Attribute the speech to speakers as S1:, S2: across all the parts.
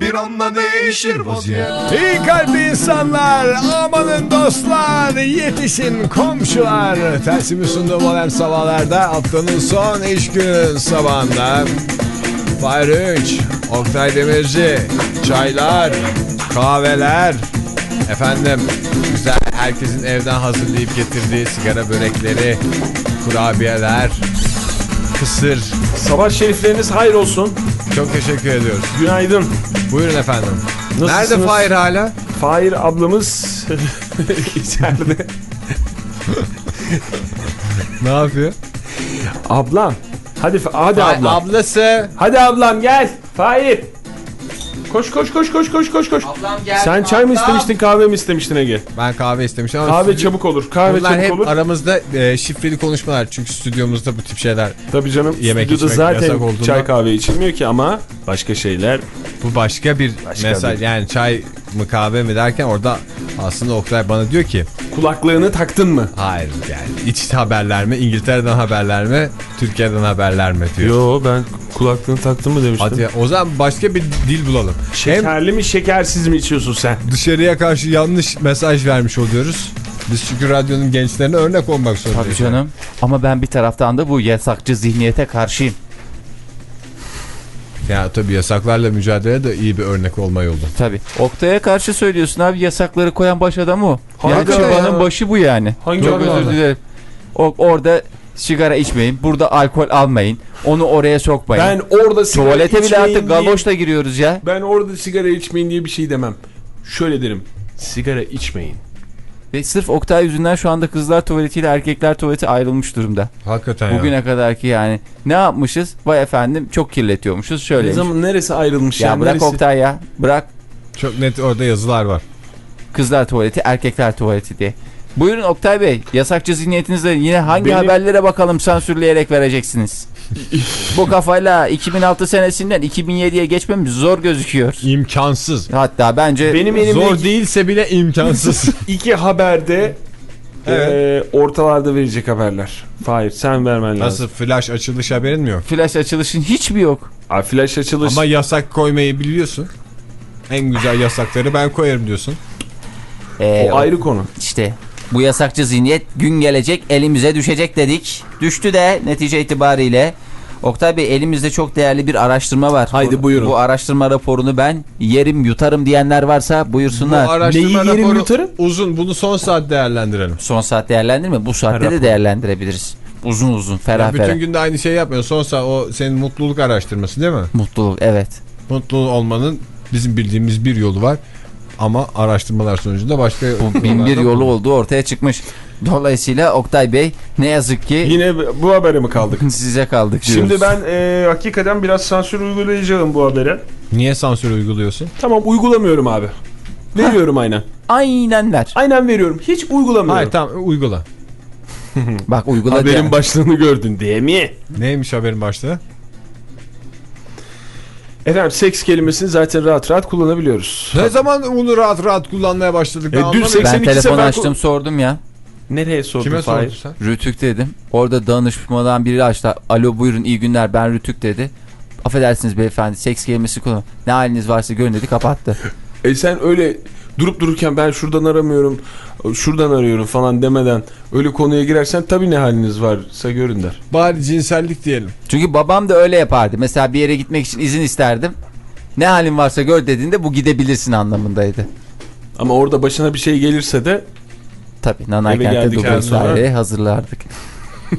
S1: bir anda değişir vaziyet
S2: İyi kalpli insanlar, amanın dostlar, yetişin komşular. Tersimi sunduğu modern sabahlarda haftanın son iş günün sabahında. Fahir Öğünç, Oktay Demirci, çaylar, kahveler, efendim güzel herkesin evden hazırlayıp getirdiği sigara börekleri, kurabiyeler, kısır.
S3: Sabah şerifleriniz hayır olsun.
S2: Çok teşekkür ediyoruz.
S3: Günaydın.
S2: Buyurun efendim.
S3: Nasılsınız?
S2: Nerede Fahir hala?
S3: Fahir ablamız içeride.
S2: Ne yapıyor?
S3: Ablam. Hadi hadi
S2: Ay,
S3: ablam.
S2: Ablası.
S3: Hadi ablam gel. Fahir. Koş koş koş koş koş koş koş.
S4: Ablam.
S3: Sen çay mı istemiştin kahve mi istemiştin Ege?
S2: Ben kahve istemiştim ama
S3: Kahve
S2: stüdyo-
S3: çabuk olur. Kahve
S2: Bunlar
S3: çabuk
S2: hep
S3: olur.
S2: aramızda e, şifreli konuşmalar çünkü stüdyomuzda bu tip şeyler
S3: Tabii canım
S2: Yemek
S3: stüdyoda
S2: içmek
S3: zaten
S2: yasak olduğundan-
S3: çay kahve içilmiyor ki ama başka şeyler.
S2: bu başka bir
S3: Başka
S2: mesaj
S3: bir-
S2: yani çay mı kahve mi derken orada aslında Oktay bana diyor ki
S3: Kulaklığını taktın mı?
S2: hayır yani iç haberler mi İngiltere'den haberler mi Türkiye'den haberler mi diyor.
S3: Yo ben kulaklığını taktın mı demiştim.
S2: Hadi ya, o zaman başka bir dil bulalım. Hem
S3: Şekerli mi şekersiz mi içiyorsun sen?
S2: dışarıya karşı yanlış mesaj vermiş oluyoruz. Biz çünkü radyonun gençlerine örnek olmak zorundayız.
S4: Tabii canım. Ama ben bir taraftan da bu yasakçı zihniyete karşıyım.
S2: Ya tabii yasaklarla mücadele de iyi bir örnek olma yolu.
S4: Tabii. Oktay'a karşı söylüyorsun abi yasakları koyan baş adam o.
S3: Hangi
S4: Yani çıbanın
S3: ya?
S4: başı bu yani.
S3: Hangi
S4: Çok özür dilerim. O, orada sigara içmeyin. Burada alkol almayın. Onu oraya sokmayın.
S3: Ben orada sigara
S4: Tuvalete bile artık galoşla giriyoruz ya.
S3: Ben orada sigara içmeyin diye bir şey demem. Şöyle derim. Sigara içmeyin.
S4: Ve sırf Oktay yüzünden şu anda kızlar tuvaletiyle erkekler tuvaleti ayrılmış durumda.
S2: Hakikaten ya.
S4: Bugüne kadar ki yani ne yapmışız? Vay efendim çok kirletiyormuşuz.
S3: Ne
S4: Şöyle.
S3: zaman neresi ayrılmış
S4: Ya
S3: ya?
S4: bırak
S3: neresi?
S4: Oktay ya. Bırak
S2: Çok net orada yazılar var.
S4: kızlar tuvaleti, erkekler tuvaleti diye. Buyurun Oktay Bey, yasakçı zihniyetinizle yine hangi
S3: Benim-
S4: haberlere bakalım sansürleyerek vereceksiniz? Bu kafayla 2006 senesinden 2007'ye geçmemiz zor gözüküyor.
S2: İmkansız.
S4: Hatta bence
S3: Benim elimde
S2: Zor değilse bile imkansız.
S3: iki haberde
S2: Evet.
S3: eee, ortalarda verecek haberler. Hayır sen vermen lazım.
S2: Nasıl flash açılış haberin mi yok?
S4: flash açılışın hiç mi yok?
S3: Aa, flash açılış.
S2: Ama yasak koymayı biliyorsun. En güzel yasakları ben koyarım diyorsun.
S4: Ee,
S3: o ayrı konu.
S4: İşte bu yasakçı zihniyet gün gelecek elimize düşecek dedik. Düştü de netice itibariyle. Oktay Bey elimizde çok değerli bir araştırma var.
S3: Haydi
S4: Bu-
S3: buyurun.
S4: Bu araştırma raporunu ben yerim yutarım diyenler varsa
S2: Bu
S4: buyursunlar.
S2: araştırma
S3: Neyi yerim yutarım?
S2: uzun. Bunu son saat değerlendirelim.
S4: Son saat değerlendirme bu saatte de
S3: rapor.
S4: değerlendirebiliriz. Uzun uzun ferah
S2: Ya bütün
S4: ferah.
S2: gün de aynı şeyi yapmıyor. Son saat o senin mutluluk araştırması değil mi?
S4: Mutluluk evet.
S2: Mutlu olmanın bizim bildiğimiz bir yolu var. Ama araştırmalar sonucunda başka
S4: Bu bin bir yolu olduğu ortaya çıkmış. Dolayısıyla Oktay Bey ne yazık ki
S3: Yine bu habere mi kaldık?
S4: size kaldık diyoruz.
S3: Şimdi ben eee, hakikaten biraz sansür uygulayacağım bu habere.
S2: Niye sansür uyguluyorsun?
S3: Tamam uygulamıyorum abi. Veriyorum aynen.
S4: Aynenler.
S3: Aynen veriyorum. Hiç uygulamıyorum.
S2: Hayır tamam uygula.
S4: Bak uygula
S3: Haberin
S4: diye-
S3: başlığını gördün diye mi?
S2: Neymiş haberin başlığı?
S3: Efendim seks kelimesini zaten rahat rahat kullanabiliyoruz.
S2: Ne zaman bunu rahat rahat kullanmaya başladık? Ben
S3: E, dün
S2: anlamadım.
S3: 82
S4: Ben telefon
S3: sefer
S4: açtım sordum ya.
S3: Nereye sordun
S2: Kime
S3: Fahir?
S2: sordun sen?
S4: Rütük dedim. Orada danışmadan biri açtı. Alo buyurun iyi günler ben Rütük dedi. Affedersiniz beyefendi seks kelimesi konu. Ne haliniz varsa görün dedi kapattı.
S3: E sen öyle durup dururken ben şuradan aramıyorum, şuradan arıyorum falan demeden öyle konuya girersen tabii ne haliniz varsa görün der.
S2: Bari cinsellik diyelim.
S4: Çünkü babam da öyle yapardı. Mesela bir yere gitmek için izin isterdim. Ne halin varsa gör dediğinde bu gidebilirsin anlamındaydı.
S3: Ama orada başına bir şey gelirse de
S4: Tabii Nanay Kent'e
S3: sonra-
S4: hazırlardık.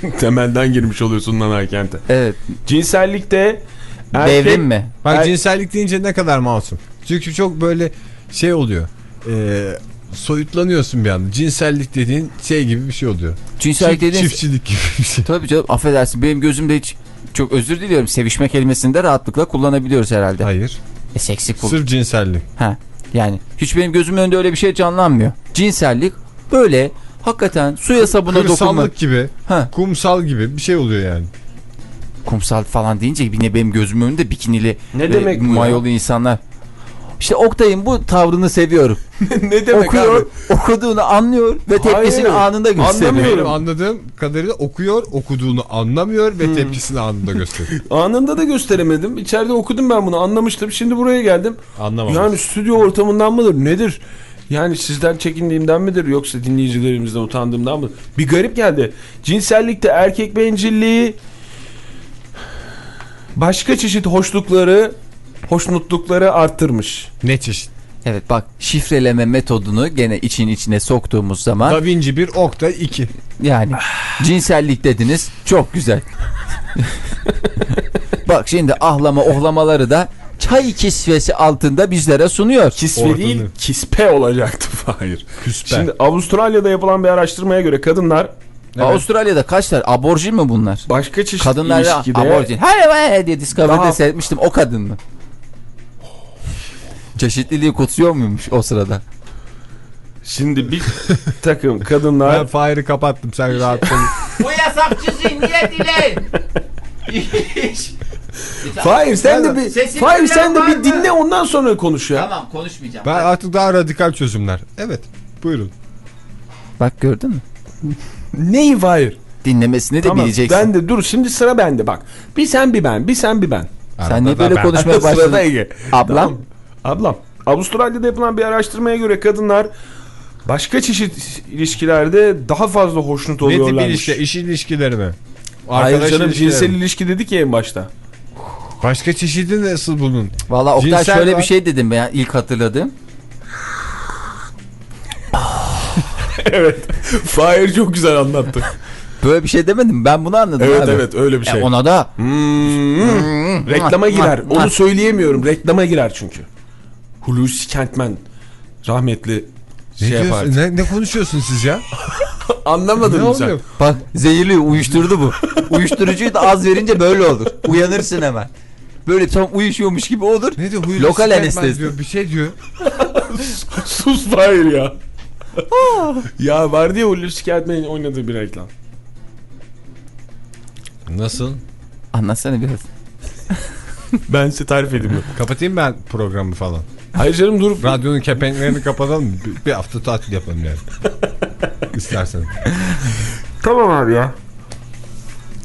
S3: temelden girmiş oluyorsun lan kente.
S4: Evet.
S3: Cinsellikte erkek-
S4: Devrim mi?
S2: Bak
S3: Er-
S2: cinsellik deyince ne kadar masum. Çünkü çok böyle şey oluyor. Ee, soyutlanıyorsun bir anda. Cinsellik dediğin şey gibi bir şey oluyor.
S4: Cinsellik dediğin...
S2: Çiftçilik gibi bir şey.
S4: Tabii canım affedersin benim gözümde hiç Çok özür diliyorum. Sevişme kelimesini de rahatlıkla kullanabiliyoruz herhalde.
S2: Hayır.
S4: E, seksi kul.
S2: Sırf cinsellik.
S4: Ha. Yani hiç benim gözümün önünde öyle bir şey canlanmıyor. Cinsellik böyle hakikaten suya sabuna dokunma.
S2: Kırsallık gibi,
S4: Ha.
S2: kumsal gibi bir şey oluyor yani.
S4: Kumsal falan deyince yine benim gözümün önünde bikinili
S3: Ne demek
S4: mayolu insanlar. İşte Oktay'ın bu tavrını seviyorum.
S3: ne demek
S4: Okuyor,
S3: abi?
S4: okuduğunu anlıyor ve tepkisini
S3: Hayır,
S4: anında gösteriyor.
S3: anlamıyorum.
S2: Anladığım kadarıyla okuyor, okuduğunu anlamıyor ve tepkisini anında gösteriyor.
S3: Anında da gösteremedim. İçeride okudum ben bunu anlamıştım. Şimdi buraya geldim.
S2: Anlamamış.
S3: Yani stüdyo ortamından mıdır nedir? Yani sizden çekindiğimden midir yoksa dinleyicilerimizden utandığımdan mı? Bir garip geldi. Cinsellikte erkek bencilliği başka çeşit hoşlukları hoşnutlukları arttırmış.
S2: Ne çeşit?
S4: Evet bak şifreleme metodunu gene için içine soktuğumuz zaman
S2: Da Vinci 1, Oktay 2.
S4: yani cinsellik dediniz çok güzel. bak şimdi ahlama ohlamaları da çay kisvesi altında bizlere sunuyor.
S3: Kisve
S2: Ortalığı.
S3: değil kispe olacaktı. Hayır.
S2: Küspe.
S3: Şimdi Avustralya'da yapılan bir araştırmaya göre kadınlar
S4: Avustralya'da kaç tane aborjin mi bunlar?
S3: başka çeşit
S4: Kadınlar da
S3: ilişkide
S4: aborjin. Hayır hayır diye Discovery'de
S3: Daha-
S4: seyretmiştim o kadın mı? Çeşitliliği kutsuyor muymuş o sırada?
S3: şimdi bir takım kadınlar
S2: Ben Fahir'i kapattım sen rahat ol.
S4: Bu yasakçı zihniyet ile.
S3: Hayır sen de bir
S4: Sesini
S3: Hayır sen de bir dinle ondan sonra konuş ya.
S4: Tamam konuşmayacağım.
S2: Ben artık daha radikal çözümler. Evet. Buyurun.
S4: Bak gördün mü?
S3: Neyi hayır?
S4: Dinlemesini de
S3: Tamam
S4: bileceksin.
S3: ben de dur şimdi sıra bende bak. Bir sen bir ben bir sen bir ben.
S4: Sen niye
S2: Arada
S4: böyle
S2: ben-
S4: konuşmaya başladın? Ablam.
S3: Tamam. Ablam. Avustralya'da yapılan bir araştırmaya göre kadınlar başka çeşit ilişkilerde daha fazla hoşnut
S2: Ne tip
S3: oluyorlarmış.
S2: ilişki? İş ilişkileri mi?
S3: Hayır canım cinsel ilişki dedik ya en başta.
S2: Başka çeşidi nasıl bunun?
S4: Valla Oktay
S2: Cinsel
S4: şöyle
S2: var.
S4: bir şey dedim ben ilk hatırladığım.
S3: evet. Fahir çok güzel anlattı.
S4: Böyle bir şey demedim ben bunu anladım
S3: evet
S4: abi.
S3: evet öyle bir
S4: E,
S3: şey.
S4: ona da
S3: Hmm. Reklama girer.
S4: Mwah.
S3: Onu söyleyemiyorum. Reklama girer çünkü. Hulusi Kentmen rahmetli
S2: Ne,
S3: şey yapardı.
S2: ne, ne konuşuyorsunuz siz ya?
S3: Anlamadın
S2: ne
S3: mı sen?
S4: bak zehirli uyuşturdu bu. Uyuşturucuyu da az verince böyle olur. Uyanırsın hemen. Böyle tam uyuşuyormuş gibi olur.
S2: Ne diyor? Huylu
S4: Lokal anestezi.
S2: diyor. Bir şey diyor.
S3: Sus Fahir ya. ya vardı ya Hulusi Kentmen'in oynadığı bir reklam.
S2: Nasıl?
S4: Anlatsana biraz.
S3: Ben size tarif edeyim.
S2: Kapatayım ben programı falan.
S3: Hayır canım dur.
S2: Radyonun kepenklerini kapatalım. Bir, bir hafta tatil yapalım yani. İstersen.
S3: Tamam abi ya.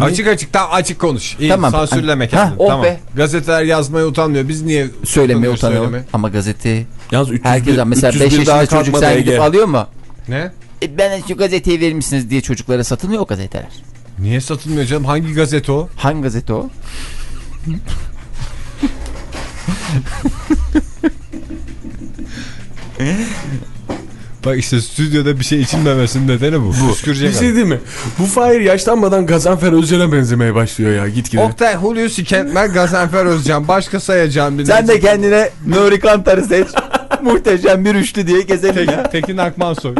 S2: Açık açık tam açık konuş. İyi,
S4: Tamam.
S2: sansürleme kendini.
S4: oh
S2: tamam.
S4: be.
S2: Gazeteler yazmaya utanmıyor. Biz niye
S4: Söylemeye
S2: utanıyoruz
S4: utanıyor.
S2: söylemeye?
S4: Ama gazete
S3: Yalnız 301,
S4: herkes mesela 5 yaşında çocuk sen gidip alıyor mu?
S2: Ne?
S4: E, ben şu gazeteyi verir misiniz diye çocuklara satılmıyor o gazeteler.
S2: Niye satılmıyor canım? Hangi gazete o?
S4: Hangi gazete o?
S2: Bak işte stüdyoda bir şey içilmemesinin nedeni bu. Bu.
S3: Bir şey değil mi? Bu Fahir yaşlanmadan Gazanfer Özcan'a benzemeye başlıyor ya gitgide.
S2: Oktay Hulusi Kentmen, Gazanfer Özcan. Başka sayacağım bir
S4: Sen de kendine Nuri Kantar'ı seç. Muhteşem bir üçlü diye gezelim ya.
S2: Tek, Tekin Akmansoy.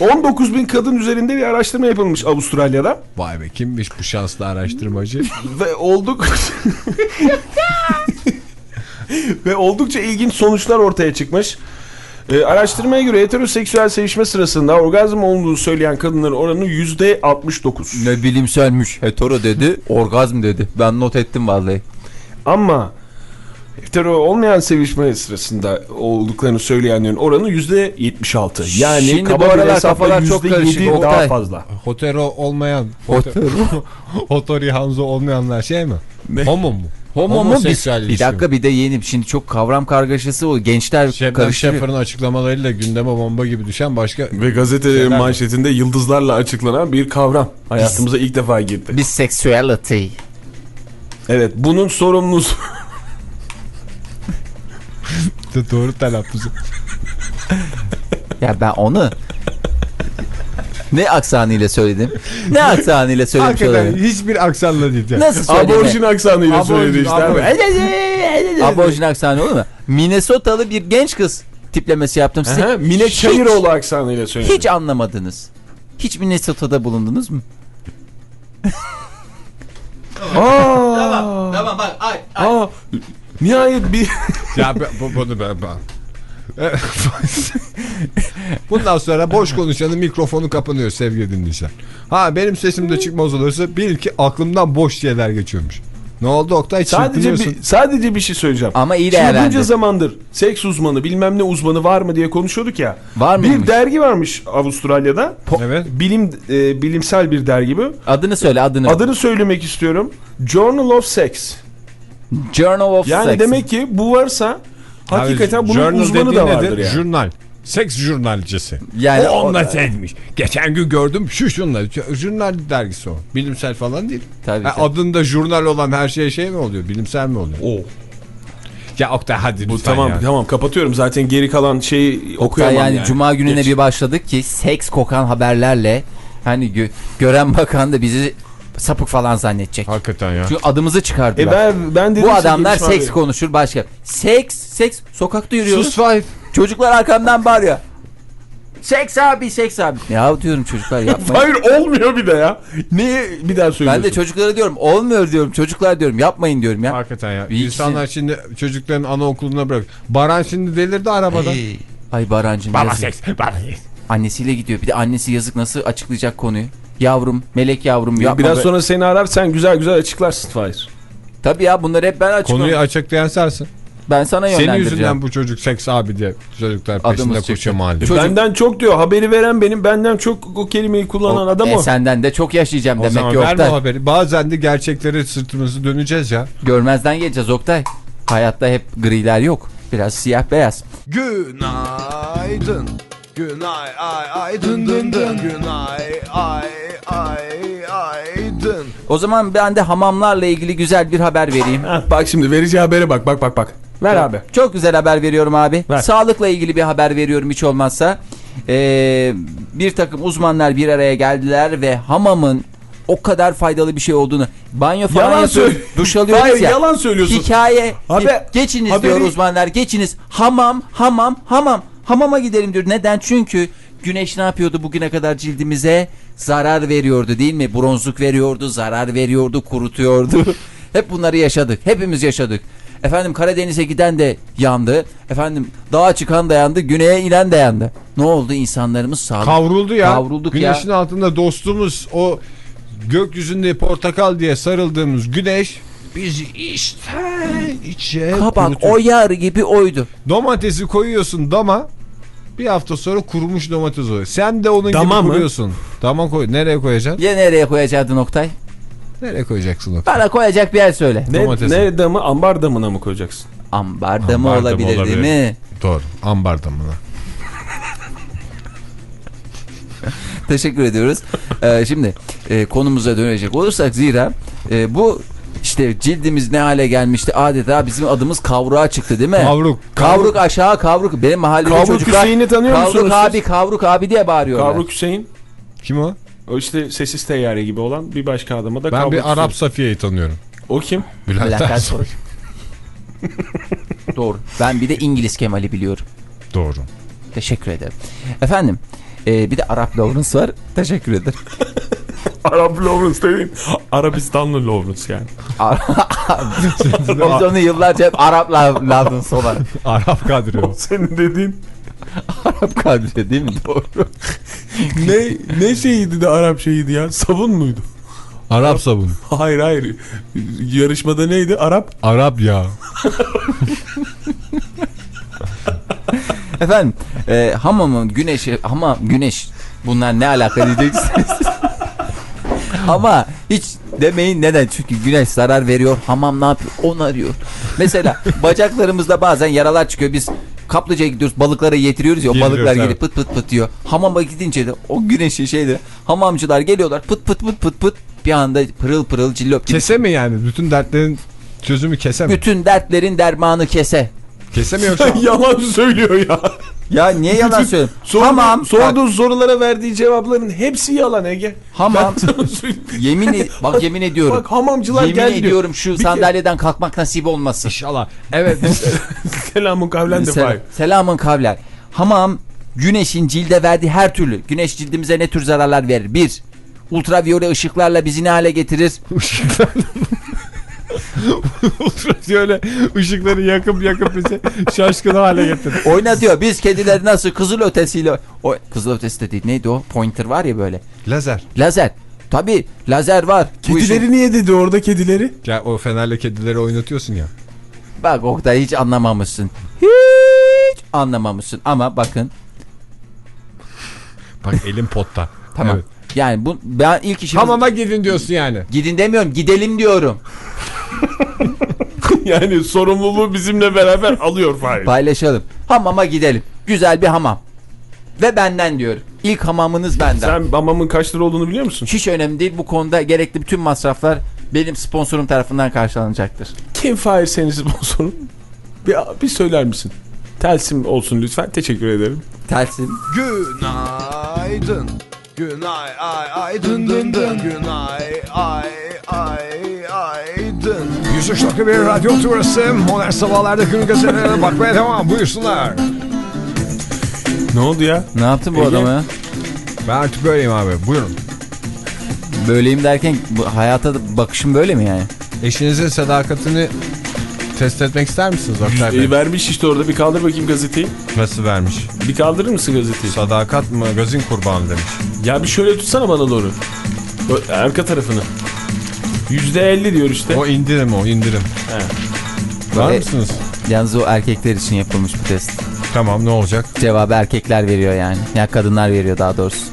S3: 19 bin kadın üzerinde bir araştırma yapılmış Avustralya'da.
S2: Vay be kimmiş bu şanslı araştırmacı?
S3: Ve olduk... Ve oldukça ilginç sonuçlar ortaya çıkmış. Ee, araştırmaya göre heteroseksüel sevişme sırasında orgazm olduğunu söyleyen kadınların oranı %69.
S4: Ne bilimselmiş. Hetero dedi, orgazm dedi. Ben not ettim vallahi.
S3: Ama hetero olmayan sevişme sırasında olduklarını söyleyenlerin oranı %76. Yani
S4: Şimdi
S3: kaba bir
S4: aralar
S3: hesapla
S4: kafalar çok
S3: %7
S4: karışık,
S3: daha
S4: Oktay.
S3: fazla.
S2: Hotero olmayan.
S4: Hetero.
S2: Hotori Hanzo olmayanlar şey mi? Homo mu?
S4: Homo mu? Biz, bir dakika bir de yeni. Şimdi çok kavram kargaşası o. Gençler
S2: Şebnem
S4: karıştırıyor.
S2: Şeffer'ın açıklamalarıyla gündeme bomba gibi düşen başka...
S3: Ve gazetelerin manşetinde yıldızlarla açıklanan bir kavram. Hayatımıza ilk defa girdi.
S4: Bisexuality.
S3: Evet bunun sorumlusu
S2: Doğru telaffuzu.
S4: Ya ben onu ne aksanıyla söyledim? Ne aksanıyla söylemiş
S2: Hakikaten
S4: olabilirim?
S2: hiçbir aksanla değil. yani.
S4: Nasıl söyledi?
S3: aborjin aksanıyla
S2: Aborjin,
S3: söyledi işte. abi.
S2: aborjin.
S4: Aborjin aksanı olur mu? Minnesotalı bir genç kız tiplemesi yaptım size.
S3: Aha, Mine Çayıroğlu aksanıyla söyledi.
S4: Hiç anlamadınız. Hiç Minnesota'da bulundunuz mu?
S3: Aa,
S4: Tamam bak ay
S3: aa, nihayet bir
S2: Ya ben- bu, bunu ben, ben. Bundan sonra boş konuşanın mikrofonu kapanıyor sevgili dinleyiciler. Ha benim sesim de çıkmaz olursa bil ki aklımdan boş şeyler geçiyormuş. Ne oldu Oktay?
S3: sadece bir, sadece bir şey söyleyeceğim.
S4: Ama iyi
S3: Şimdi bunca zamandır seks uzmanı bilmem ne uzmanı var mı diye konuşuyorduk ya.
S4: Var
S3: Bir
S4: mıymış?
S3: dergi varmış Avustralya'da.
S2: Evet.
S3: Bilim e, bilimsel bir dergi bu.
S4: Adını söyle adını.
S3: Adını söylemek istiyorum. Journal of Sex.
S4: Journal of
S3: Yani
S4: Sex.
S3: demek ki bu varsa hakikaten
S2: Abi,
S3: bunun
S2: journal
S3: uzmanı da
S2: nedir?
S3: vardır yani.
S2: Jurnal. Seks jurnalcisi.
S4: Yani
S2: o
S4: o-
S2: onunla sevmiş. Geçen gün gördüm şu şunla. Jurnal dergisi o. Bilimsel falan değil.
S4: Tabii,
S2: Ha, adında jurnal olan her şey şey mi oluyor? Bilimsel mi oluyor?
S3: O.
S2: Ya Oktay hadi
S3: Bu tamam
S2: ya.
S3: tamam kapatıyorum. Zaten geri kalan şeyi
S4: Oktay
S3: okuyamam
S4: yani,
S3: yani.
S4: cuma gününe
S3: Geç.
S4: bir başladık ki seks kokan haberlerle hani gö- gören bakan da bizi sapık falan zannedecek.
S2: Hakikaten ya.
S4: Çünkü adımızı çıkardılar.
S3: E ben, ben
S4: Bu adamlar
S3: gelişme
S4: seks konuşur başka. Seks, seks sokakta yürüyoruz.
S2: Sus Fahir.
S4: Çocuklar arkamdan bağırıyor. Seks abi, seks abi. Ya diyorum çocuklar yapmayın.
S3: Hayır olmuyor bir de ya. Niye bir daha söylüyorsun?
S4: ben de çocuklara diyorum olmuyor diyorum. Çocuklar diyorum yapmayın diyorum ya.
S2: Hakikaten ya.
S4: Bir
S2: İnsanlar şimdi çocukların anaokuluna bırak. Baran şimdi delirdi arabada.
S4: Hey. Ay Barancım yazık.
S2: seks, bana seks.
S4: Annesiyle gidiyor. Bir de annesi yazık nasıl açıklayacak konuyu. Yavrum, melek yavrum yapma.
S3: Biraz
S4: be-
S3: sonra seni arar sen güzel güzel açıklarsın Fahir.
S4: Tabii ya bunları hep ben açıklıyorum.
S2: Konuyu açıklayan sensin.
S4: Ben sana
S2: Senin
S4: yönlendireceğim.
S2: yüzünden bu çocuk seks abi diye çocuklar peşinde
S4: Adımız
S2: koşuyor mahallede.
S4: Çocuk-
S3: Benden çok diyor haberi veren benim benden çok o kelimeyi kullanan
S4: O-
S3: adam
S4: e,
S3: o.
S4: senden de çok yaşayacağım
S2: O
S4: demek
S2: zaman
S4: ki
S2: verme
S4: Oktay.
S2: haberi. Bazen de gerçeklere sırtımızı döneceğiz ya.
S4: Görmezden geleceğiz Oktay. Hayatta hep griler yok. Biraz siyah beyaz.
S5: Günaydın. Günay ay ay dın dın dın. Günay ay ay ay dın.
S4: O zaman ben de hamamlarla ilgili güzel bir haber vereyim.
S3: Heh, bak şimdi vereceği habere bak bak bak bak. Ver abi.
S4: Çok güzel haber veriyorum abi.
S3: Ver.
S4: Sağlıkla ilgili bir haber veriyorum hiç olmazsa. Ee, bir takım uzmanlar bir araya geldiler ve hamamın o kadar faydalı bir şey olduğunu banyo falan
S3: Yalan
S4: yapıyoruz, duş alıyoruz
S3: Hayır,
S4: ya.
S3: yalan söylüyorsun.
S4: Hikaye.
S3: Haber-
S4: geçiniz
S3: haberi-
S4: diyor uzmanlar geçiniz. Hamam hamam hamam. Hamama gidelim diyor. Neden? Çünkü güneş ne yapıyordu bugüne kadar cildimize? Zarar veriyordu değil mi? Bronzluk veriyordu, zarar veriyordu, kurutuyordu. Hep bunları yaşadık. Hepimiz yaşadık. Efendim Karadeniz'e giden de yandı. Efendim dağa çıkan da yandı, güneye inen de yandı. Ne oldu insanlarımız sağlık?
S2: Kavruldu ya.
S4: Kavrulduk ya.
S2: Güneşin altında dostumuz o gökyüzünde portakal diye sarıldığımız güneş bizi işte içe
S4: Kabak
S2: kurutuyor.
S4: o yar gibi oydu.
S2: Domatesi koyuyorsun dama bir hafta sonra kurumuş domates oluyor. Sen de onun
S3: Dama
S2: gibi
S3: mı?
S2: kuruyorsun. Dama koy. Nereye koyacaksın?
S4: Ya nereye koyacaktın Oktay?
S2: Nereye koyacaksın o?
S4: Bana koyacak bir yer söyle.
S3: Ne,
S2: Domatesi.
S3: ne damı ambar damına mı koyacaksın?
S4: Ambarda mı
S2: Ambarda mı
S4: olabilir değil
S2: olabilir?
S4: mi?
S2: Doğru. Ambar damına.
S4: Teşekkür ediyoruz. Ee, şimdi e, konumuza dönecek olursak zira e, bu işte cildimiz ne hale gelmişti adeta bizim adımız kavruğa çıktı değil mi?
S2: Kavruk.
S4: Kavruk aşağı kavruk. Benim mahallede
S3: Kavruk
S4: çocuklar
S3: Hüseyin'i tanıyor
S4: kavruk
S3: musunuz siz?
S4: abi kavruk abi diye bağırıyorlar.
S3: Kavruk Hüseyin.
S2: Kim o?
S3: O işte sessiz teyyare gibi olan bir başka adama da
S2: Ben
S3: Kavruk
S2: bir
S3: Hüseyin.
S2: Arap Safiye'yi tanıyorum.
S3: O kim?
S2: Bülent
S4: Bülent.
S2: Ersoy.
S4: Doğru. Ben bir de İngiliz Kemal'i biliyorum.
S2: Doğru.
S4: Teşekkür ederim. Efendim e, bir de Arap Lawrence var. Teşekkür ederim.
S3: Arap Lawrence dediğin Arabistanlı Lawrence yani.
S4: Biz onu yıllarca hep Arap La- Lawrence olarak.
S2: Arap Kadri o.
S3: Senin dediğin
S4: Arap kadri değil mi? Doğru.
S3: ne ne şeyiydi de Arap şeyiydi ya? Sabun muydu?
S2: Arap sabun.
S3: Hayır hayır. Yarışmada neydi? Arap.
S2: Arap ya.
S4: Efendim e, hamamın güneşi hamam güneş bunlar ne alaka diyeceksiniz. Ama hiç demeyin neden çünkü güneş zarar veriyor hamam ne yapıyor onu arıyor. Mesela bacaklarımızda bazen yaralar çıkıyor biz kaplıcaya gidiyoruz balıklara yetiriyoruz ya o balıklar gelip
S2: evet.
S4: pıt pıt pıt diyor. Hamama gidince de o güneşi şeyde hamamcılar geliyorlar pıt pıt pıt pıt pıt bir anda pırıl pırıl cillop gibi.
S2: Kese mi yani? Bütün dertlerin çözümü kese mi?
S4: Bütün dertlerin dermanı kese.
S2: Kese mi yoksa?
S3: Yalan söylüyor ya.
S4: Ya niye yalan söylüyorum?
S3: Sordu,
S4: Hamam. bak,
S3: sorduğun sorulara verdiği cevapların hepsi yalan Ege.
S4: Hamam. Yemin ed- bak yemin ediyorum.
S3: Bak hamamcılar
S4: yemin
S3: geldi diyor.
S4: ediyorum şu
S3: Bir kere-
S4: sandalyeden kalkmak nasip olmasın.
S2: İnşallah. Evet.
S3: Selamun kavlen de
S4: Sel-
S3: fay.
S4: Selamın kavler. Hamam Güneşin cilde verdiği her türlü. Güneş cildimize ne tür zararlar verir? Bir, ultraviyole ışıklarla bizi ne hale getirir?
S2: Şöyle ışıkları yakıp yakıp bizi şaşkın hale getir.
S4: Oynatıyor. Biz kedileri nasıl kızıl ötesiyle... O, kızıl ötesi de değil. Neydi o? Pointer var ya böyle.
S2: Lazer.
S4: Lazer. Tabii lazer var. Bu işin-
S3: Kedileri niye dedi orada kedileri?
S2: Ya o fenerle kedileri oynatıyorsun ya.
S4: Bak Oktay hiç anlamamışsın. Hiç anlamamışsın. Ama bakın
S2: Bak elim potta.
S4: tamam.
S2: Evet.
S4: Yani bu ben ilk işim
S2: Hamama gidin diyorsun yani.
S4: gidin demiyorum gidelim diyorum.
S3: yani sorumluluğu bizimle beraber alıyor Fahir.
S4: Paylaşalım. Hamama gidelim. Güzel bir hamam. Ve benden diyorum. İlk hamamınız benden.
S3: Sen hamamın kaç lira olduğunu biliyor musun?
S4: Hiç önemli değil. Bu konuda gerekli bütün masraflar benim sponsorum tarafından karşılanacaktır.
S3: Kim Fahir senin sponsorun? Bir, bir söyler misin? Telsim olsun lütfen. Teşekkür ederim.
S4: Telsin.
S5: Günaydın. Günay ay ay dın dın dın. Günay ay ay ay.
S2: 103.1 Radyo Turası Modern Sabahlar'da gün gazetelerine bakmaya devam buyursunlar.
S3: Ne oldu ya?
S4: Ne yaptın bu
S3: Ege?
S4: adama ya?
S2: Ben artık böyleyim abi buyurun.
S4: Böyleyim derken bu hayata bakışım böyle mi yani?
S2: Eşinizin sadakatini test etmek ister misiniz Oktay Bey?
S3: E, vermiş işte orada bir kaldır bakayım gazeteyi.
S2: Nasıl vermiş?
S3: Bir kaldırır mısın gazeteyi?
S2: Sadakat magazin kurbanı demiş.
S3: Ya bir şöyle tutsana bana doğru. Arka tarafını. Yüzde elli diyor işte.
S2: O indirim o indirim.
S3: He.
S2: Var
S4: E-
S2: mısınız?
S4: Yalnız o erkekler için yapılmış bir test.
S2: Tamam ne olacak?
S4: Cevabı erkekler veriyor yani. Ya kadınlar veriyor daha doğrusu.